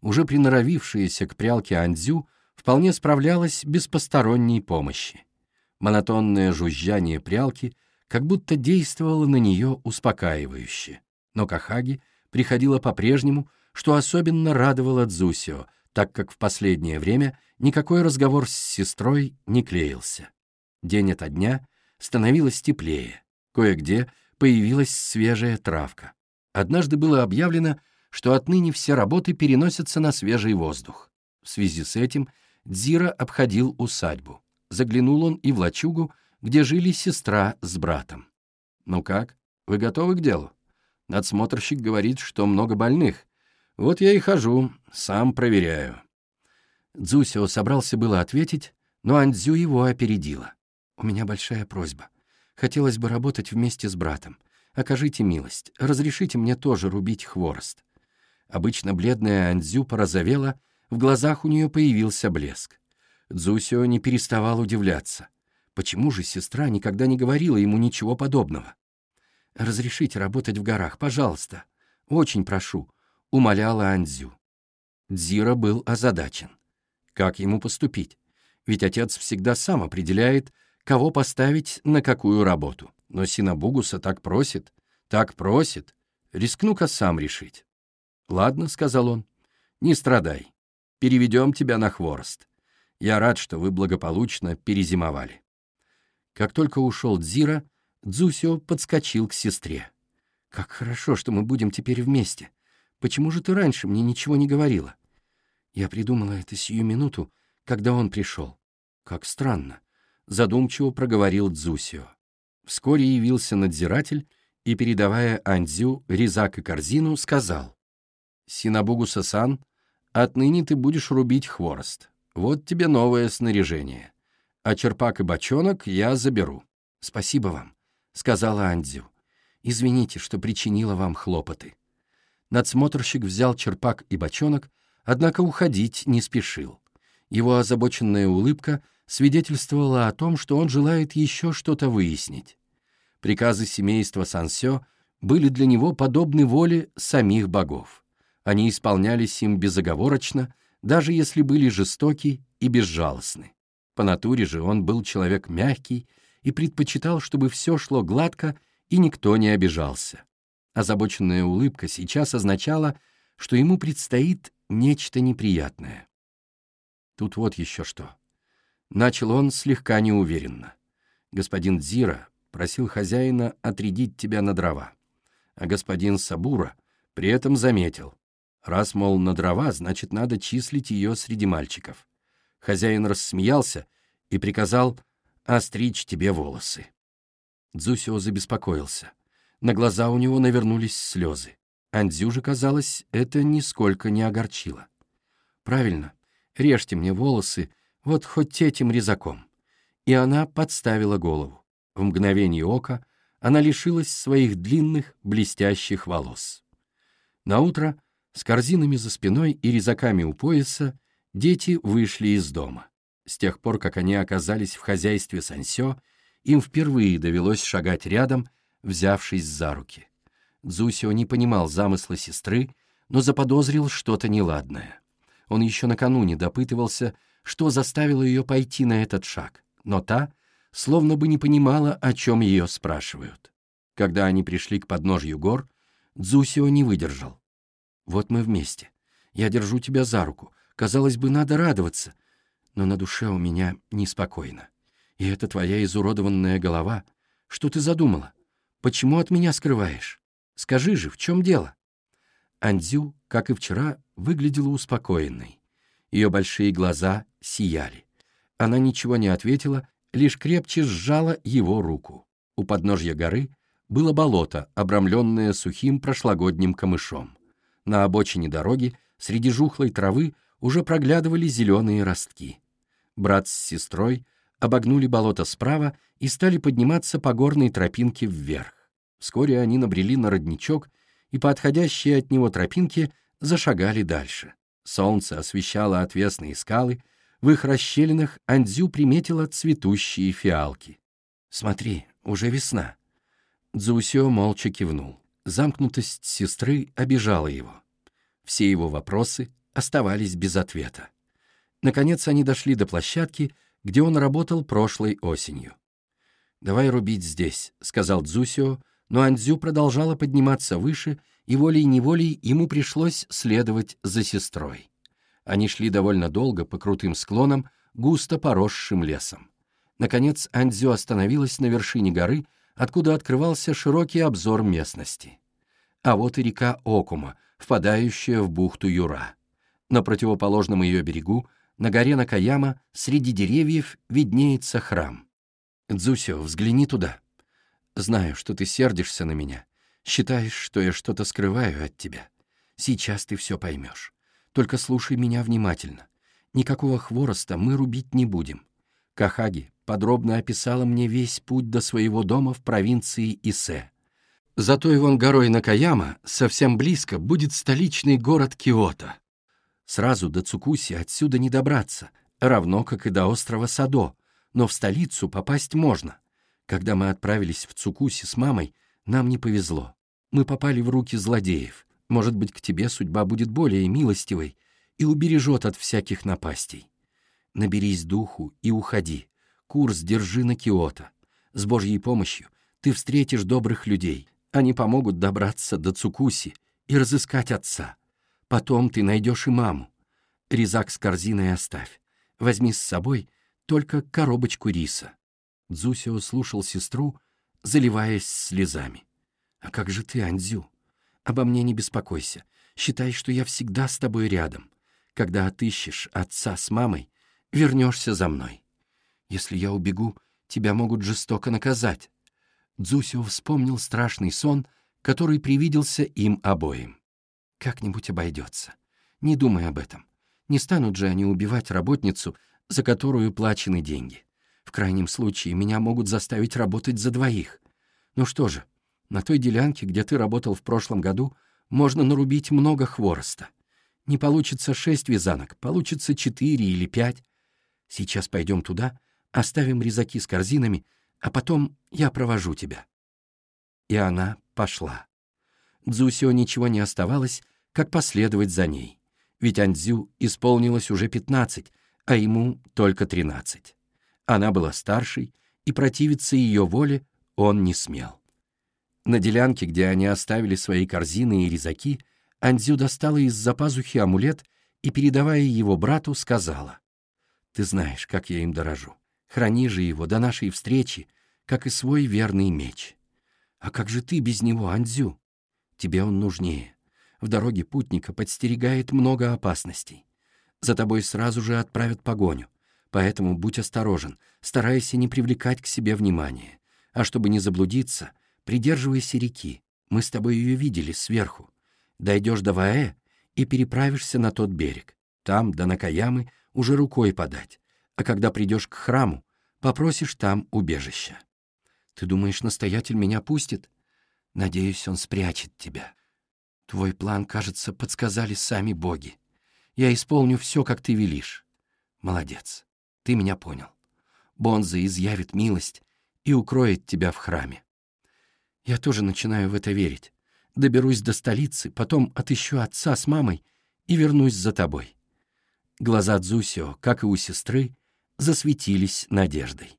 Уже приноровившаяся к прялке Андзю вполне справлялась без посторонней помощи. Монотонное жужжание прялки — как будто действовало на нее успокаивающе. Но Кахаги приходила по-прежнему, что особенно радовало Дзусио, так как в последнее время никакой разговор с сестрой не клеился. День ото дня становилось теплее, кое-где появилась свежая травка. Однажды было объявлено, что отныне все работы переносятся на свежий воздух. В связи с этим Дзира обходил усадьбу. Заглянул он и в лачугу, где жили сестра с братом. «Ну как, вы готовы к делу?» Надсмотрщик говорит, что много больных. Вот я и хожу, сам проверяю. Дзусио собрался было ответить, но Андзю его опередила. «У меня большая просьба. Хотелось бы работать вместе с братом. Окажите милость, разрешите мне тоже рубить хворост». Обычно бледная Андзю порозовела, в глазах у нее появился блеск. Дзусио не переставал удивляться — Почему же сестра никогда не говорила ему ничего подобного? «Разрешите работать в горах, пожалуйста. Очень прошу», — умоляла Анзю. Дзира был озадачен. Как ему поступить? Ведь отец всегда сам определяет, кого поставить на какую работу. Но Синабугуса так просит, так просит. Рискну-ка сам решить. «Ладно», — сказал он, — «не страдай. Переведем тебя на хворост. Я рад, что вы благополучно перезимовали». Как только ушел Дзира, Дзусио подскочил к сестре. «Как хорошо, что мы будем теперь вместе. Почему же ты раньше мне ничего не говорила?» Я придумала это сию минуту, когда он пришел. «Как странно», — задумчиво проговорил Дзусио. Вскоре явился надзиратель и, передавая Андзю резак и корзину, сказал. «Синабугуса-сан, отныне ты будешь рубить хворост. Вот тебе новое снаряжение. А черпак и бочонок я заберу. Спасибо вам, сказала Андзю. Извините, что причинила вам хлопоты. Надсмотрщик взял черпак и бочонок, однако уходить не спешил. Его озабоченная улыбка свидетельствовала о том, что он желает еще что-то выяснить. Приказы семейства Сансё были для него подобны воле самих богов. Они исполнялись им безоговорочно, даже если были жестоки и безжалостны. По натуре же он был человек мягкий и предпочитал, чтобы все шло гладко и никто не обижался. Озабоченная улыбка сейчас означала, что ему предстоит нечто неприятное. Тут вот еще что. Начал он слегка неуверенно. Господин Дзира просил хозяина отрядить тебя на дрова. А господин Сабура при этом заметил. Раз, мол, на дрова, значит, надо числить ее среди мальчиков. Хозяин рассмеялся и приказал остричь тебе волосы. Дзусио забеспокоился. На глаза у него навернулись слезы. Андзю же, казалось, это нисколько не огорчило. «Правильно, режьте мне волосы, вот хоть этим резаком». И она подставила голову. В мгновение ока она лишилась своих длинных, блестящих волос. Наутро, с корзинами за спиной и резаками у пояса, дети вышли из дома. С тех пор, как они оказались в хозяйстве Сансё, им впервые довелось шагать рядом, взявшись за руки. Дзусио не понимал замысла сестры, но заподозрил что-то неладное. Он еще накануне допытывался, что заставило ее пойти на этот шаг, но та словно бы не понимала, о чем ее спрашивают. Когда они пришли к подножью гор, Дзусио не выдержал. «Вот мы вместе. Я держу тебя за руку. Казалось бы, надо радоваться, но на душе у меня неспокойно. И это твоя изуродованная голова. Что ты задумала? Почему от меня скрываешь? Скажи же, в чем дело?» Андзю, как и вчера, выглядела успокоенной. Ее большие глаза сияли. Она ничего не ответила, лишь крепче сжала его руку. У подножья горы было болото, обрамленное сухим прошлогодним камышом. На обочине дороги, среди жухлой травы, уже проглядывали зеленые ростки. Брат с сестрой обогнули болото справа и стали подниматься по горной тропинке вверх. Вскоре они набрели на родничок и по отходящей от него тропинке зашагали дальше. Солнце освещало отвесные скалы, в их расщелинах Андзю приметила цветущие фиалки. «Смотри, уже весна». Дзусио молча кивнул. Замкнутость сестры обижала его. Все его вопросы оставались без ответа. Наконец они дошли до площадки, где он работал прошлой осенью. «Давай рубить здесь», — сказал Дзусио, но Андзю продолжала подниматься выше, и волей-неволей ему пришлось следовать за сестрой. Они шли довольно долго по крутым склонам, густо поросшим лесом. Наконец Андзю остановилась на вершине горы, откуда открывался широкий обзор местности. А вот и река Окума, впадающая в бухту Юра. На противоположном ее берегу, на горе Накаяма, среди деревьев виднеется храм. «Дзусио, взгляни туда. Знаю, что ты сердишься на меня, считаешь, что я что-то скрываю от тебя. Сейчас ты все поймешь. Только слушай меня внимательно. Никакого хвороста мы рубить не будем. Кахаги подробно описала мне весь путь до своего дома в провинции Исе. Зато и вон горой Накаяма совсем близко будет столичный город Киото. Сразу до Цукуси отсюда не добраться, равно как и до острова Садо, но в столицу попасть можно. Когда мы отправились в Цукуси с мамой, нам не повезло. Мы попали в руки злодеев. Может быть, к тебе судьба будет более милостивой и убережет от всяких напастей. Наберись духу и уходи. Курс держи на Киото. С Божьей помощью ты встретишь добрых людей. Они помогут добраться до Цукуси и разыскать отца. Потом ты найдешь и маму. Резак с корзиной оставь. Возьми с собой только коробочку риса. Дзусио слушал сестру, заливаясь слезами. «А как же ты, Андзю?» Обо мне не беспокойся. Считай, что я всегда с тобой рядом. Когда отыщешь отца с мамой, вернешься за мной. Если я убегу, тебя могут жестоко наказать». Дзусио вспомнил страшный сон, который привиделся им обоим. «Как-нибудь обойдется. Не думай об этом. Не станут же они убивать работницу, за которую плачены деньги. В крайнем случае меня могут заставить работать за двоих. Ну что же, на той делянке, где ты работал в прошлом году, можно нарубить много хвороста. Не получится шесть вязанок, получится четыре или пять. Сейчас пойдем туда, оставим резаки с корзинами, а потом я провожу тебя». И она пошла. Дзусио ничего не оставалось, как последовать за ней. Ведь Андзю исполнилось уже пятнадцать, а ему только тринадцать. Она была старшей, и противиться ее воле он не смел. На делянке, где они оставили свои корзины и резаки, Андзю достала из-за пазухи амулет и, передавая его брату, сказала, «Ты знаешь, как я им дорожу. Храни же его до нашей встречи, как и свой верный меч. А как же ты без него, Андзю? Тебе он нужнее. В дороге путника подстерегает много опасностей. За тобой сразу же отправят погоню. Поэтому будь осторожен, старайся не привлекать к себе внимания. А чтобы не заблудиться, придерживайся реки. Мы с тобой ее видели сверху. Дойдешь до Ваэ и переправишься на тот берег. Там, до Накаямы, уже рукой подать. А когда придешь к храму, попросишь там убежища. Ты думаешь, настоятель меня пустит? Надеюсь, он спрячет тебя. Твой план, кажется, подсказали сами боги. Я исполню все, как ты велишь. Молодец. Ты меня понял. Бонза изъявит милость и укроет тебя в храме. Я тоже начинаю в это верить. Доберусь до столицы, потом отыщу отца с мамой и вернусь за тобой. Глаза Дзусио, как и у сестры, засветились надеждой.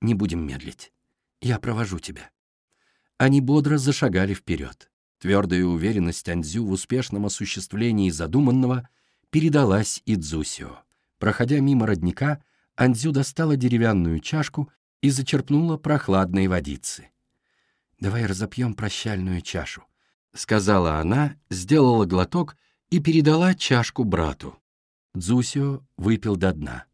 Не будем медлить. Я провожу тебя. Они бодро зашагали вперед. Твердая уверенность Андзю в успешном осуществлении задуманного передалась и Дзусио. Проходя мимо родника, Андзю достала деревянную чашку и зачерпнула прохладной водицы. «Давай разопьем прощальную чашу», — сказала она, сделала глоток и передала чашку брату. Дзусио выпил до дна.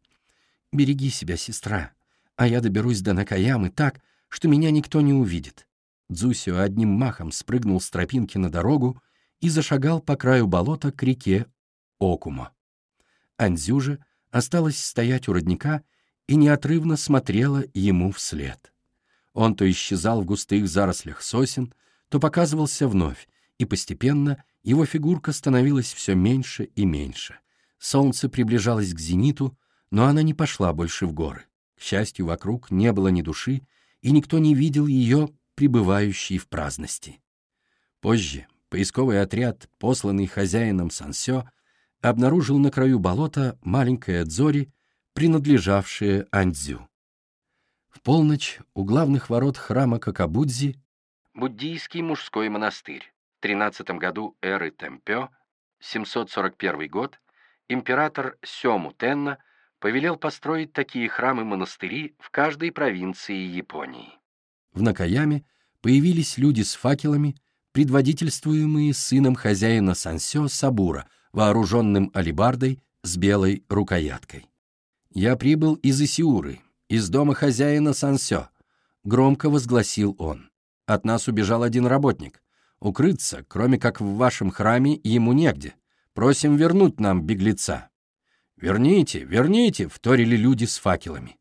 «Береги себя, сестра, а я доберусь до Накаямы так, что меня никто не увидит. Дзусио одним махом спрыгнул с тропинки на дорогу и зашагал по краю болота к реке Окума. Анзю же осталась стоять у родника и неотрывно смотрела ему вслед. Он то исчезал в густых зарослях сосен, то показывался вновь, и постепенно его фигурка становилась все меньше и меньше. Солнце приближалось к зениту, но она не пошла больше в горы. К счастью, вокруг не было ни души, и никто не видел ее пребывающий в праздности. Позже поисковый отряд, посланный хозяином Сансё, обнаружил на краю болота маленькое Дзори, принадлежавшее Андзю. В полночь у главных ворот храма Какабудзи буддийский мужской монастырь. В 13 году эры Темпё, 741 год, император Сёму Тенна повелел построить такие храмы-монастыри в каждой провинции Японии. В Накаяме появились люди с факелами, предводительствуемые сыном хозяина Сансё Сабура, вооруженным алибардой с белой рукояткой. «Я прибыл из Исиуры, из дома хозяина Сансё», — громко возгласил он. «От нас убежал один работник. Укрыться, кроме как в вашем храме, ему негде. Просим вернуть нам беглеца». «Верните, верните!» — вторили люди с факелами.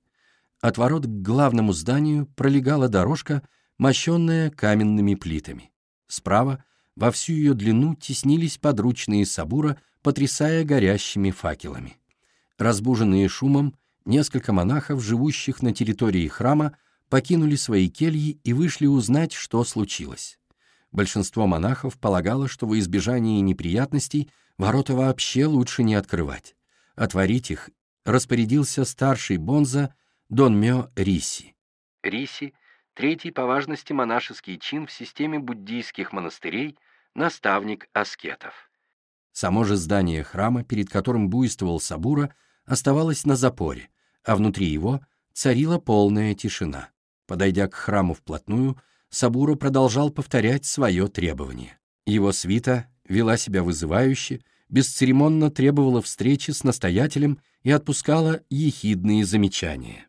От ворот к главному зданию пролегала дорожка, мощенная каменными плитами. Справа во всю ее длину теснились подручные Сабура, потрясая горящими факелами. Разбуженные шумом, несколько монахов, живущих на территории храма, покинули свои кельи и вышли узнать, что случилось. Большинство монахов полагало, что во избежание неприятностей ворота вообще лучше не открывать. Отворить их распорядился старший Бонза Дон Мё Риси. Риси – третий по важности монашеский чин в системе буддийских монастырей, наставник аскетов. Само же здание храма, перед которым буйствовал Сабура, оставалось на запоре, а внутри его царила полная тишина. Подойдя к храму вплотную, Сабура продолжал повторять свое требование. Его свита вела себя вызывающе, бесцеремонно требовала встречи с настоятелем и отпускала ехидные замечания.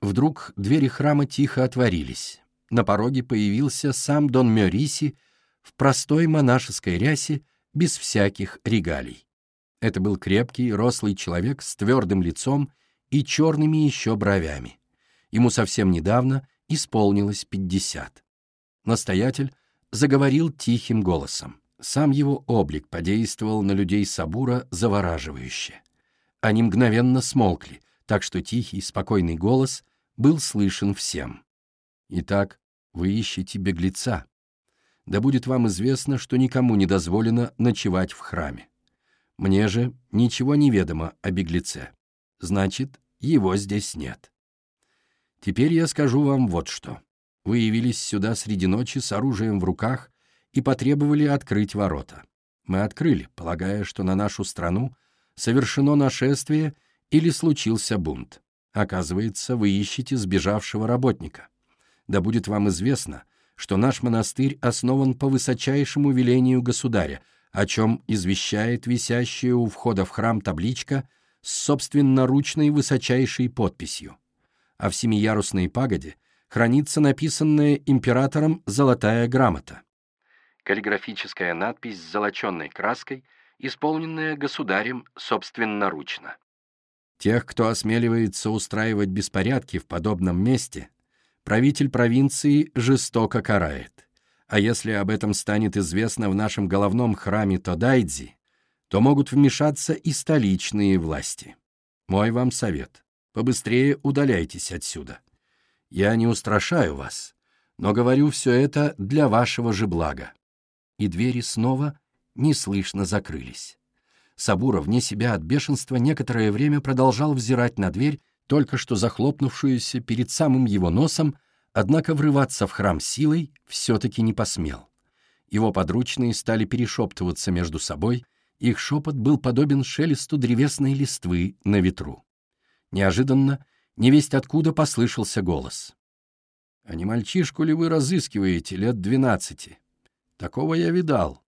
Вдруг двери храма тихо отворились. На пороге появился сам Дон Мёриси в простой монашеской рясе без всяких регалий. Это был крепкий, рослый человек с твердым лицом и черными еще бровями. Ему совсем недавно исполнилось 50. Настоятель заговорил тихим голосом. Сам его облик подействовал на людей Сабура завораживающе. Они мгновенно смолкли, так что тихий, спокойный голос был слышен всем. «Итак, вы ищете беглеца. Да будет вам известно, что никому не дозволено ночевать в храме. Мне же ничего не ведомо о беглеце. Значит, его здесь нет. Теперь я скажу вам вот что. Вы явились сюда среди ночи с оружием в руках и потребовали открыть ворота. Мы открыли, полагая, что на нашу страну совершено нашествие или случился бунт. Оказывается, вы ищете сбежавшего работника. Да будет вам известно, что наш монастырь основан по высочайшему велению государя, о чем извещает висящая у входа в храм табличка с собственноручной высочайшей подписью. А в семиярусной пагоде хранится написанная императором золотая грамота. Каллиграфическая надпись с золоченной краской, исполненная государем собственноручно. Тех, кто осмеливается устраивать беспорядки в подобном месте, правитель провинции жестоко карает. А если об этом станет известно в нашем головном храме Тодайдзи, то могут вмешаться и столичные власти. Мой вам совет — побыстрее удаляйтесь отсюда. Я не устрашаю вас, но говорю все это для вашего же блага. И двери снова неслышно закрылись. Сабура, вне себя от бешенства, некоторое время продолжал взирать на дверь, только что захлопнувшуюся перед самым его носом, однако врываться в храм силой все-таки не посмел. Его подручные стали перешептываться между собой, их шепот был подобен шелесту древесной листвы на ветру. Неожиданно, невесть откуда послышался голос. «А не мальчишку ли вы разыскиваете лет двенадцати? Такого я видал».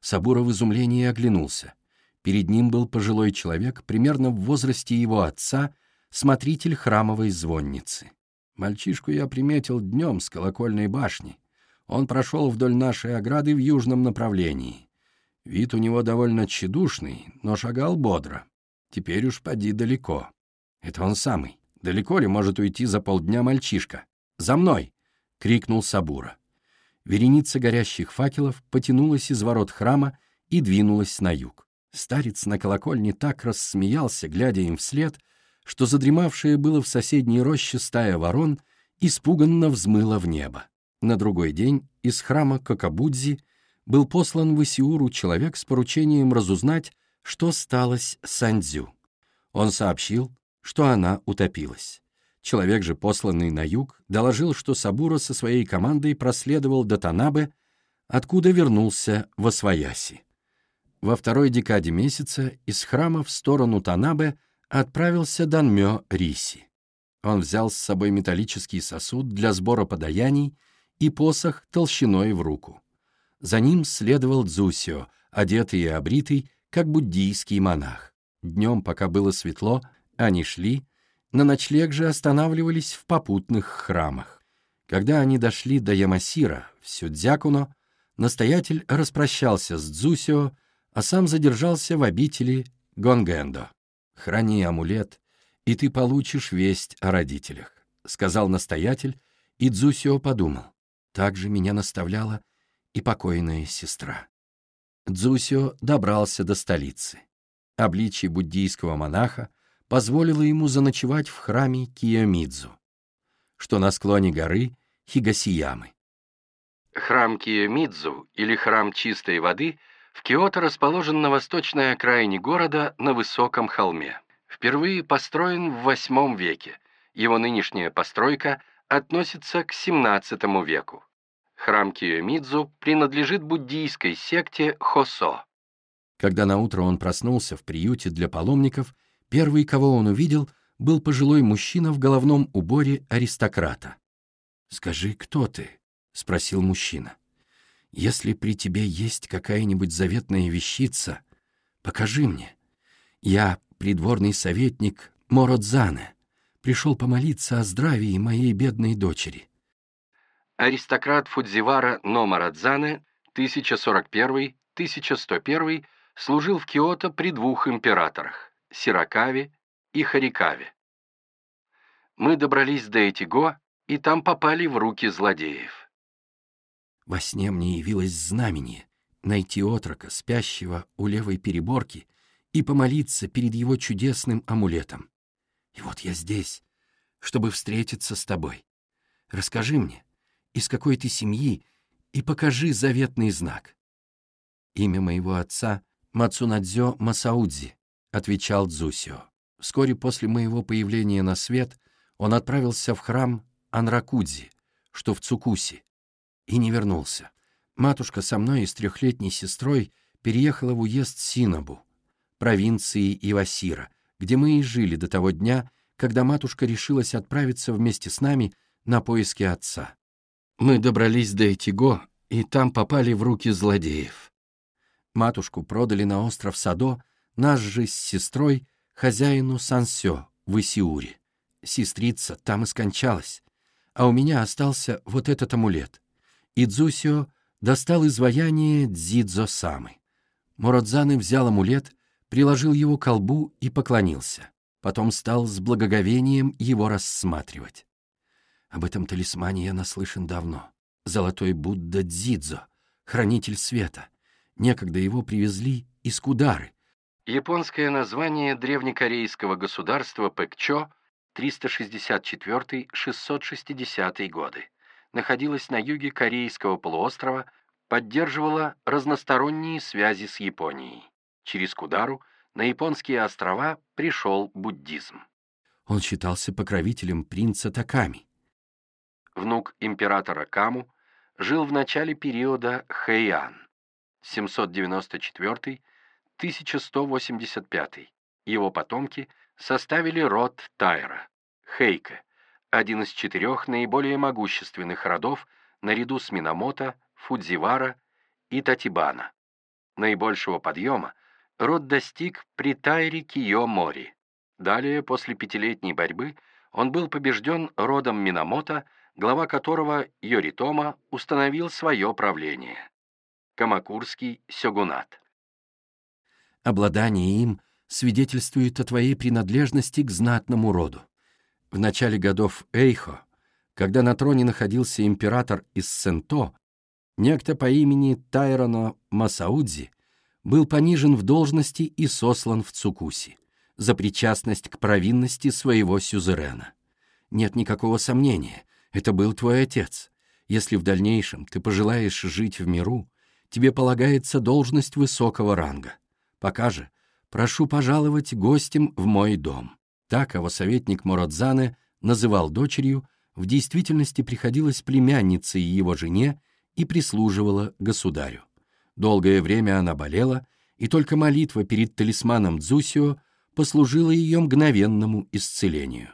Сабура в изумлении оглянулся. Перед ним был пожилой человек, примерно в возрасте его отца, смотритель храмовой звонницы. Мальчишку я приметил днем с колокольной башни. Он прошел вдоль нашей ограды в южном направлении. Вид у него довольно тщедушный, но шагал бодро. Теперь уж поди далеко. Это он самый. Далеко ли может уйти за полдня мальчишка? «За мной!» — крикнул Сабура. Вереница горящих факелов потянулась из ворот храма и двинулась на юг. Старец на колокольне так рассмеялся, глядя им вслед, что задремавшая было в соседней роще стая ворон испуганно взмыла в небо. На другой день из храма Кокабудзи был послан в Исиуру человек с поручением разузнать, что сталось с Андзю. Он сообщил, что она утопилась. Человек же, посланный на юг, доложил, что Сабура со своей командой проследовал до Танабе, откуда вернулся в Освояси. Во второй декаде месяца из храма в сторону Танабе отправился Данмё Риси. Он взял с собой металлический сосуд для сбора подаяний и посох толщиной в руку. За ним следовал Дзусио, одетый и обритый, как буддийский монах. Днем, пока было светло, они шли, на ночлег же останавливались в попутных храмах. Когда они дошли до Ямасира, в Сюдзякуно, настоятель распрощался с Дзусио, а сам задержался в обители Гонгендо. «Храни амулет, и ты получишь весть о родителях», — сказал настоятель, и Дзусио подумал. Так же меня наставляла и покойная сестра. Дзусио добрался до столицы. Обличие буддийского монаха позволило ему заночевать в храме Киомидзу, что на склоне горы Хигасиямы. Храм Киомидзу или храм чистой воды в Киото расположен на восточной окраине города на высоком холме. Впервые построен в VIII веке. Его нынешняя постройка относится к XVII веку. Храм Киомидзу принадлежит буддийской секте Хосо. Когда наутро он проснулся в приюте для паломников, первый, кого он увидел, был пожилой мужчина в головном уборе аристократа. «Скажи, кто ты?» — спросил мужчина. Если при тебе есть какая-нибудь заветная вещица, покажи мне. Я придворный советник Мородзане, пришел помолиться о здравии моей бедной дочери. Аристократ Фудзивара Номарадзане, 1041-1101, служил в Киото при двух императорах – Сиракаве и Харикаве. Мы добрались до Этиго и там попали в руки злодеев. Во сне мне явилось знамение найти отрока, спящего у левой переборки, и помолиться перед его чудесным амулетом. И вот я здесь, чтобы встретиться с тобой. Расскажи мне, из какой ты семьи, и покажи заветный знак. Имя моего отца — Мацунадзё Масаудзи, — отвечал Дзусио. Вскоре после моего появления на свет он отправился в храм Анракудзи, что в Цукуси, и не вернулся. Матушка со мной и с трехлетней сестрой переехала в уезд Синабу, провинции Ивасира, где мы и жили до того дня, когда матушка решилась отправиться вместе с нами на поиски отца. Мы добрались до Этиго, и там попали в руки злодеев. Матушку продали на остров Садо, нас же с сестрой, хозяину Сансё в Исиуре. Сестрица там и скончалась, а у меня остался вот этот амулет. Идзусио достал изваяние Дзидзо-самы. Мородзаны взял амулет, приложил его к колбу и поклонился. Потом стал с благоговением его рассматривать. Об этом талисмане я наслышан давно. Золотой Будда Дзидзо, хранитель света. Некогда его привезли из Кудары. Японское название древнекорейского государства Пэкчо 364-660 годы, находилась на юге Корейского полуострова, поддерживала разносторонние связи с Японией. Через Кудару на японские острова пришел буддизм. Он считался покровителем принца Таками. Внук императора Каму жил в начале периода Хэйан 794-1185. Его потомки составили род Тайра, Хейка, один из четырех наиболее могущественных родов наряду с Минамото, Фудзивара и Татибана. Наибольшего подъема род достиг при Тайре Кио-Мори. Далее, после пятилетней борьбы, он был побежден родом Минамото, глава которого Йоритома установил свое правление. Камакурский сёгунат. Обладание им свидетельствует о твоей принадлежности к знатному роду. В начале годов Эйхо, когда на троне находился император из Сенто, некто по имени Тайрано Масаудзи был понижен в должности и сослан в Цукуси за причастность к провинности своего сюзерена. Нет никакого сомнения, это был твой отец. Если в дальнейшем ты пожелаешь жить в миру, тебе полагается должность высокого ранга. Пока же прошу пожаловать гостем в мой дом». Так его советник Мородзане называл дочерью, в действительности приходилась племянницей его жене и прислуживала государю. Долгое время она болела, и только молитва перед талисманом Дзусио послужила ее мгновенному исцелению.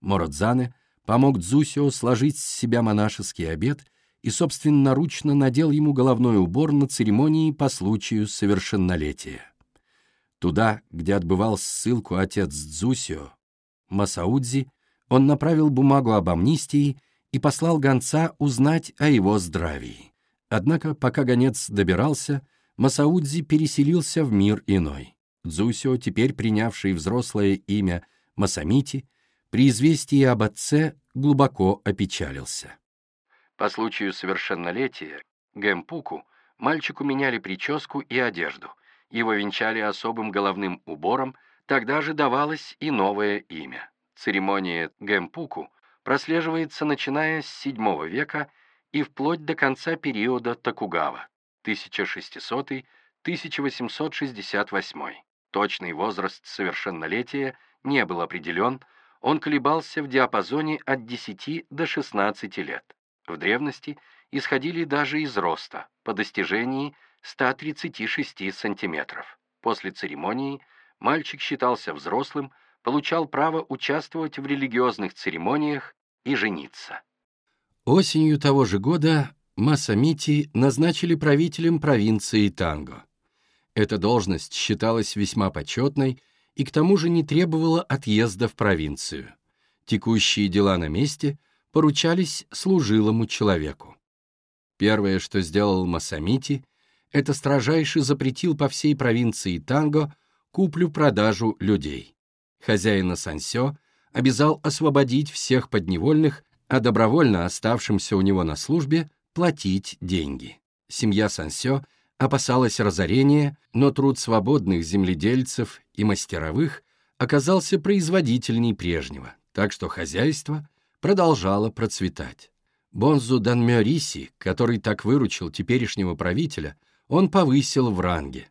Мородзане помог Дзусио сложить с себя монашеский обет и собственноручно надел ему головной убор на церемонии по случаю совершеннолетия. Туда, где отбывал ссылку отец Дзусио, Масаудзи, он направил бумагу об амнистии и послал гонца узнать о его здравии. Однако, пока гонец добирался, Масаудзи переселился в мир иной. Дзусио, теперь принявший взрослое имя Масамити, при известии об отце глубоко опечалился. По случаю совершеннолетия Гэмпуку мальчику меняли прическу и одежду — его венчали особым головным убором, тогда же давалось и новое имя. Церемония гэмпуку прослеживается начиная с VII века и вплоть до конца периода Токугава 1600-1868. Точный возраст совершеннолетия не был определен, он колебался в диапазоне от 10 до 16 лет. В древности исходили даже из роста, по достижении – 136 сантиметров. После церемонии мальчик считался взрослым, получал право участвовать в религиозных церемониях и жениться. Осенью того же года Масамити назначили правителем провинции Танго. Эта должность считалась весьма почетной и к тому же не требовала отъезда в провинцию. Текущие дела на месте поручались служилому человеку. Первое, что сделал Масамити — это строжайше запретил по всей провинции Танго куплю-продажу людей. Хозяина Сансё обязал освободить всех подневольных, а добровольно оставшимся у него на службе платить деньги. Семья Сансё опасалась разорения, но труд свободных земледельцев и мастеровых оказался производительней прежнего, так что хозяйство продолжало процветать. Бонзу Данмёриси, который так выручил теперешнего правителя, он повысил в ранге.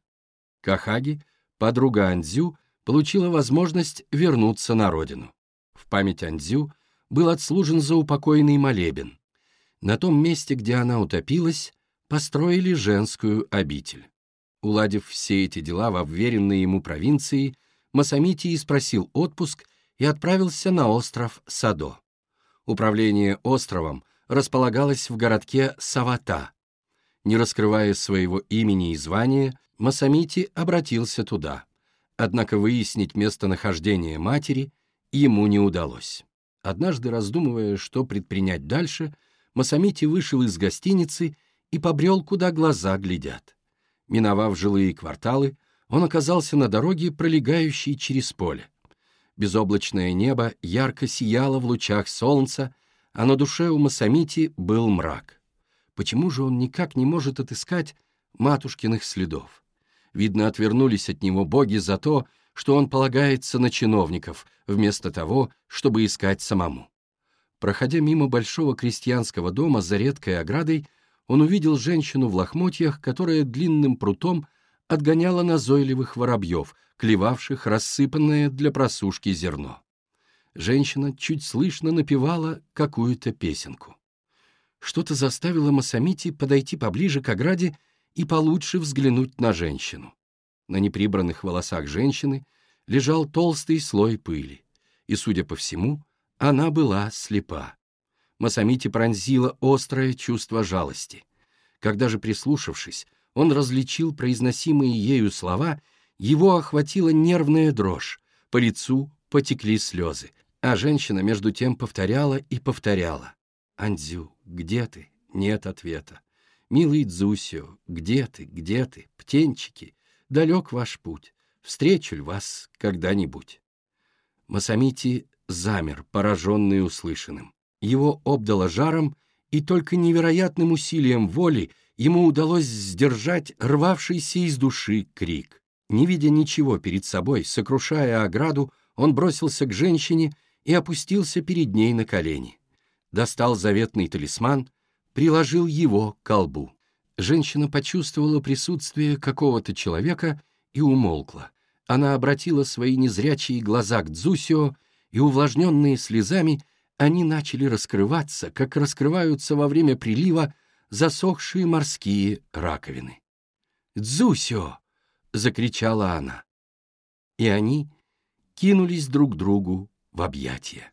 Кахаги, подруга Андзю, получила возможность вернуться на родину. В память Андзю был отслужен заупокойный молебен. На том месте, где она утопилась, построили женскую обитель. Уладив все эти дела в обверенной ему провинции, Масамити спросил отпуск и отправился на остров Садо. Управление островом располагалось в городке Савата. Не раскрывая своего имени и звания, Масамити обратился туда. Однако выяснить местонахождение матери ему не удалось. Однажды, раздумывая, что предпринять дальше, Масамити вышел из гостиницы и побрел, куда глаза глядят. Миновав жилые кварталы, он оказался на дороге, пролегающей через поле. Безоблачное небо ярко сияло в лучах солнца, а на душе у Масамити был мрак. Почему же он никак не может отыскать матушкиных следов? Видно, отвернулись от него боги за то, что он полагается на чиновников, вместо того, чтобы искать самому. Проходя мимо большого крестьянского дома за редкой оградой, он увидел женщину в лохмотьях, которая длинным прутом отгоняла назойливых воробьев, клевавших рассыпанное для просушки зерно. Женщина чуть слышно напевала какую-то песенку. Что-то заставило Масамити подойти поближе к ограде и получше взглянуть на женщину. На неприбранных волосах женщины лежал толстый слой пыли, и, судя по всему, она была слепа. Масамити пронзило острое чувство жалости. Когда же, прислушавшись, он различил произносимые ею слова, его охватила нервная дрожь, по лицу потекли слезы, а женщина между тем повторяла и повторяла. «Андзю, где ты?» Нет ответа. «Милый Дзусио, где ты, где ты? Птенчики, далек ваш путь. Встречу ли вас когда-нибудь?» Масамити замер, пораженный услышанным. Его обдало жаром, и только невероятным усилием воли ему удалось сдержать рвавшийся из души крик. Не видя ничего перед собой, сокрушая ограду, он бросился к женщине и опустился перед ней на колени. Достал заветный талисман, приложил его к колбу. Женщина почувствовала присутствие какого-то человека и умолкла. Она обратила свои незрячие глаза к Дзусио, и, увлажненные слезами, они начали раскрываться, как раскрываются во время прилива засохшие морские раковины. «Дзусио!» — закричала она. И они кинулись друг другу в объятия.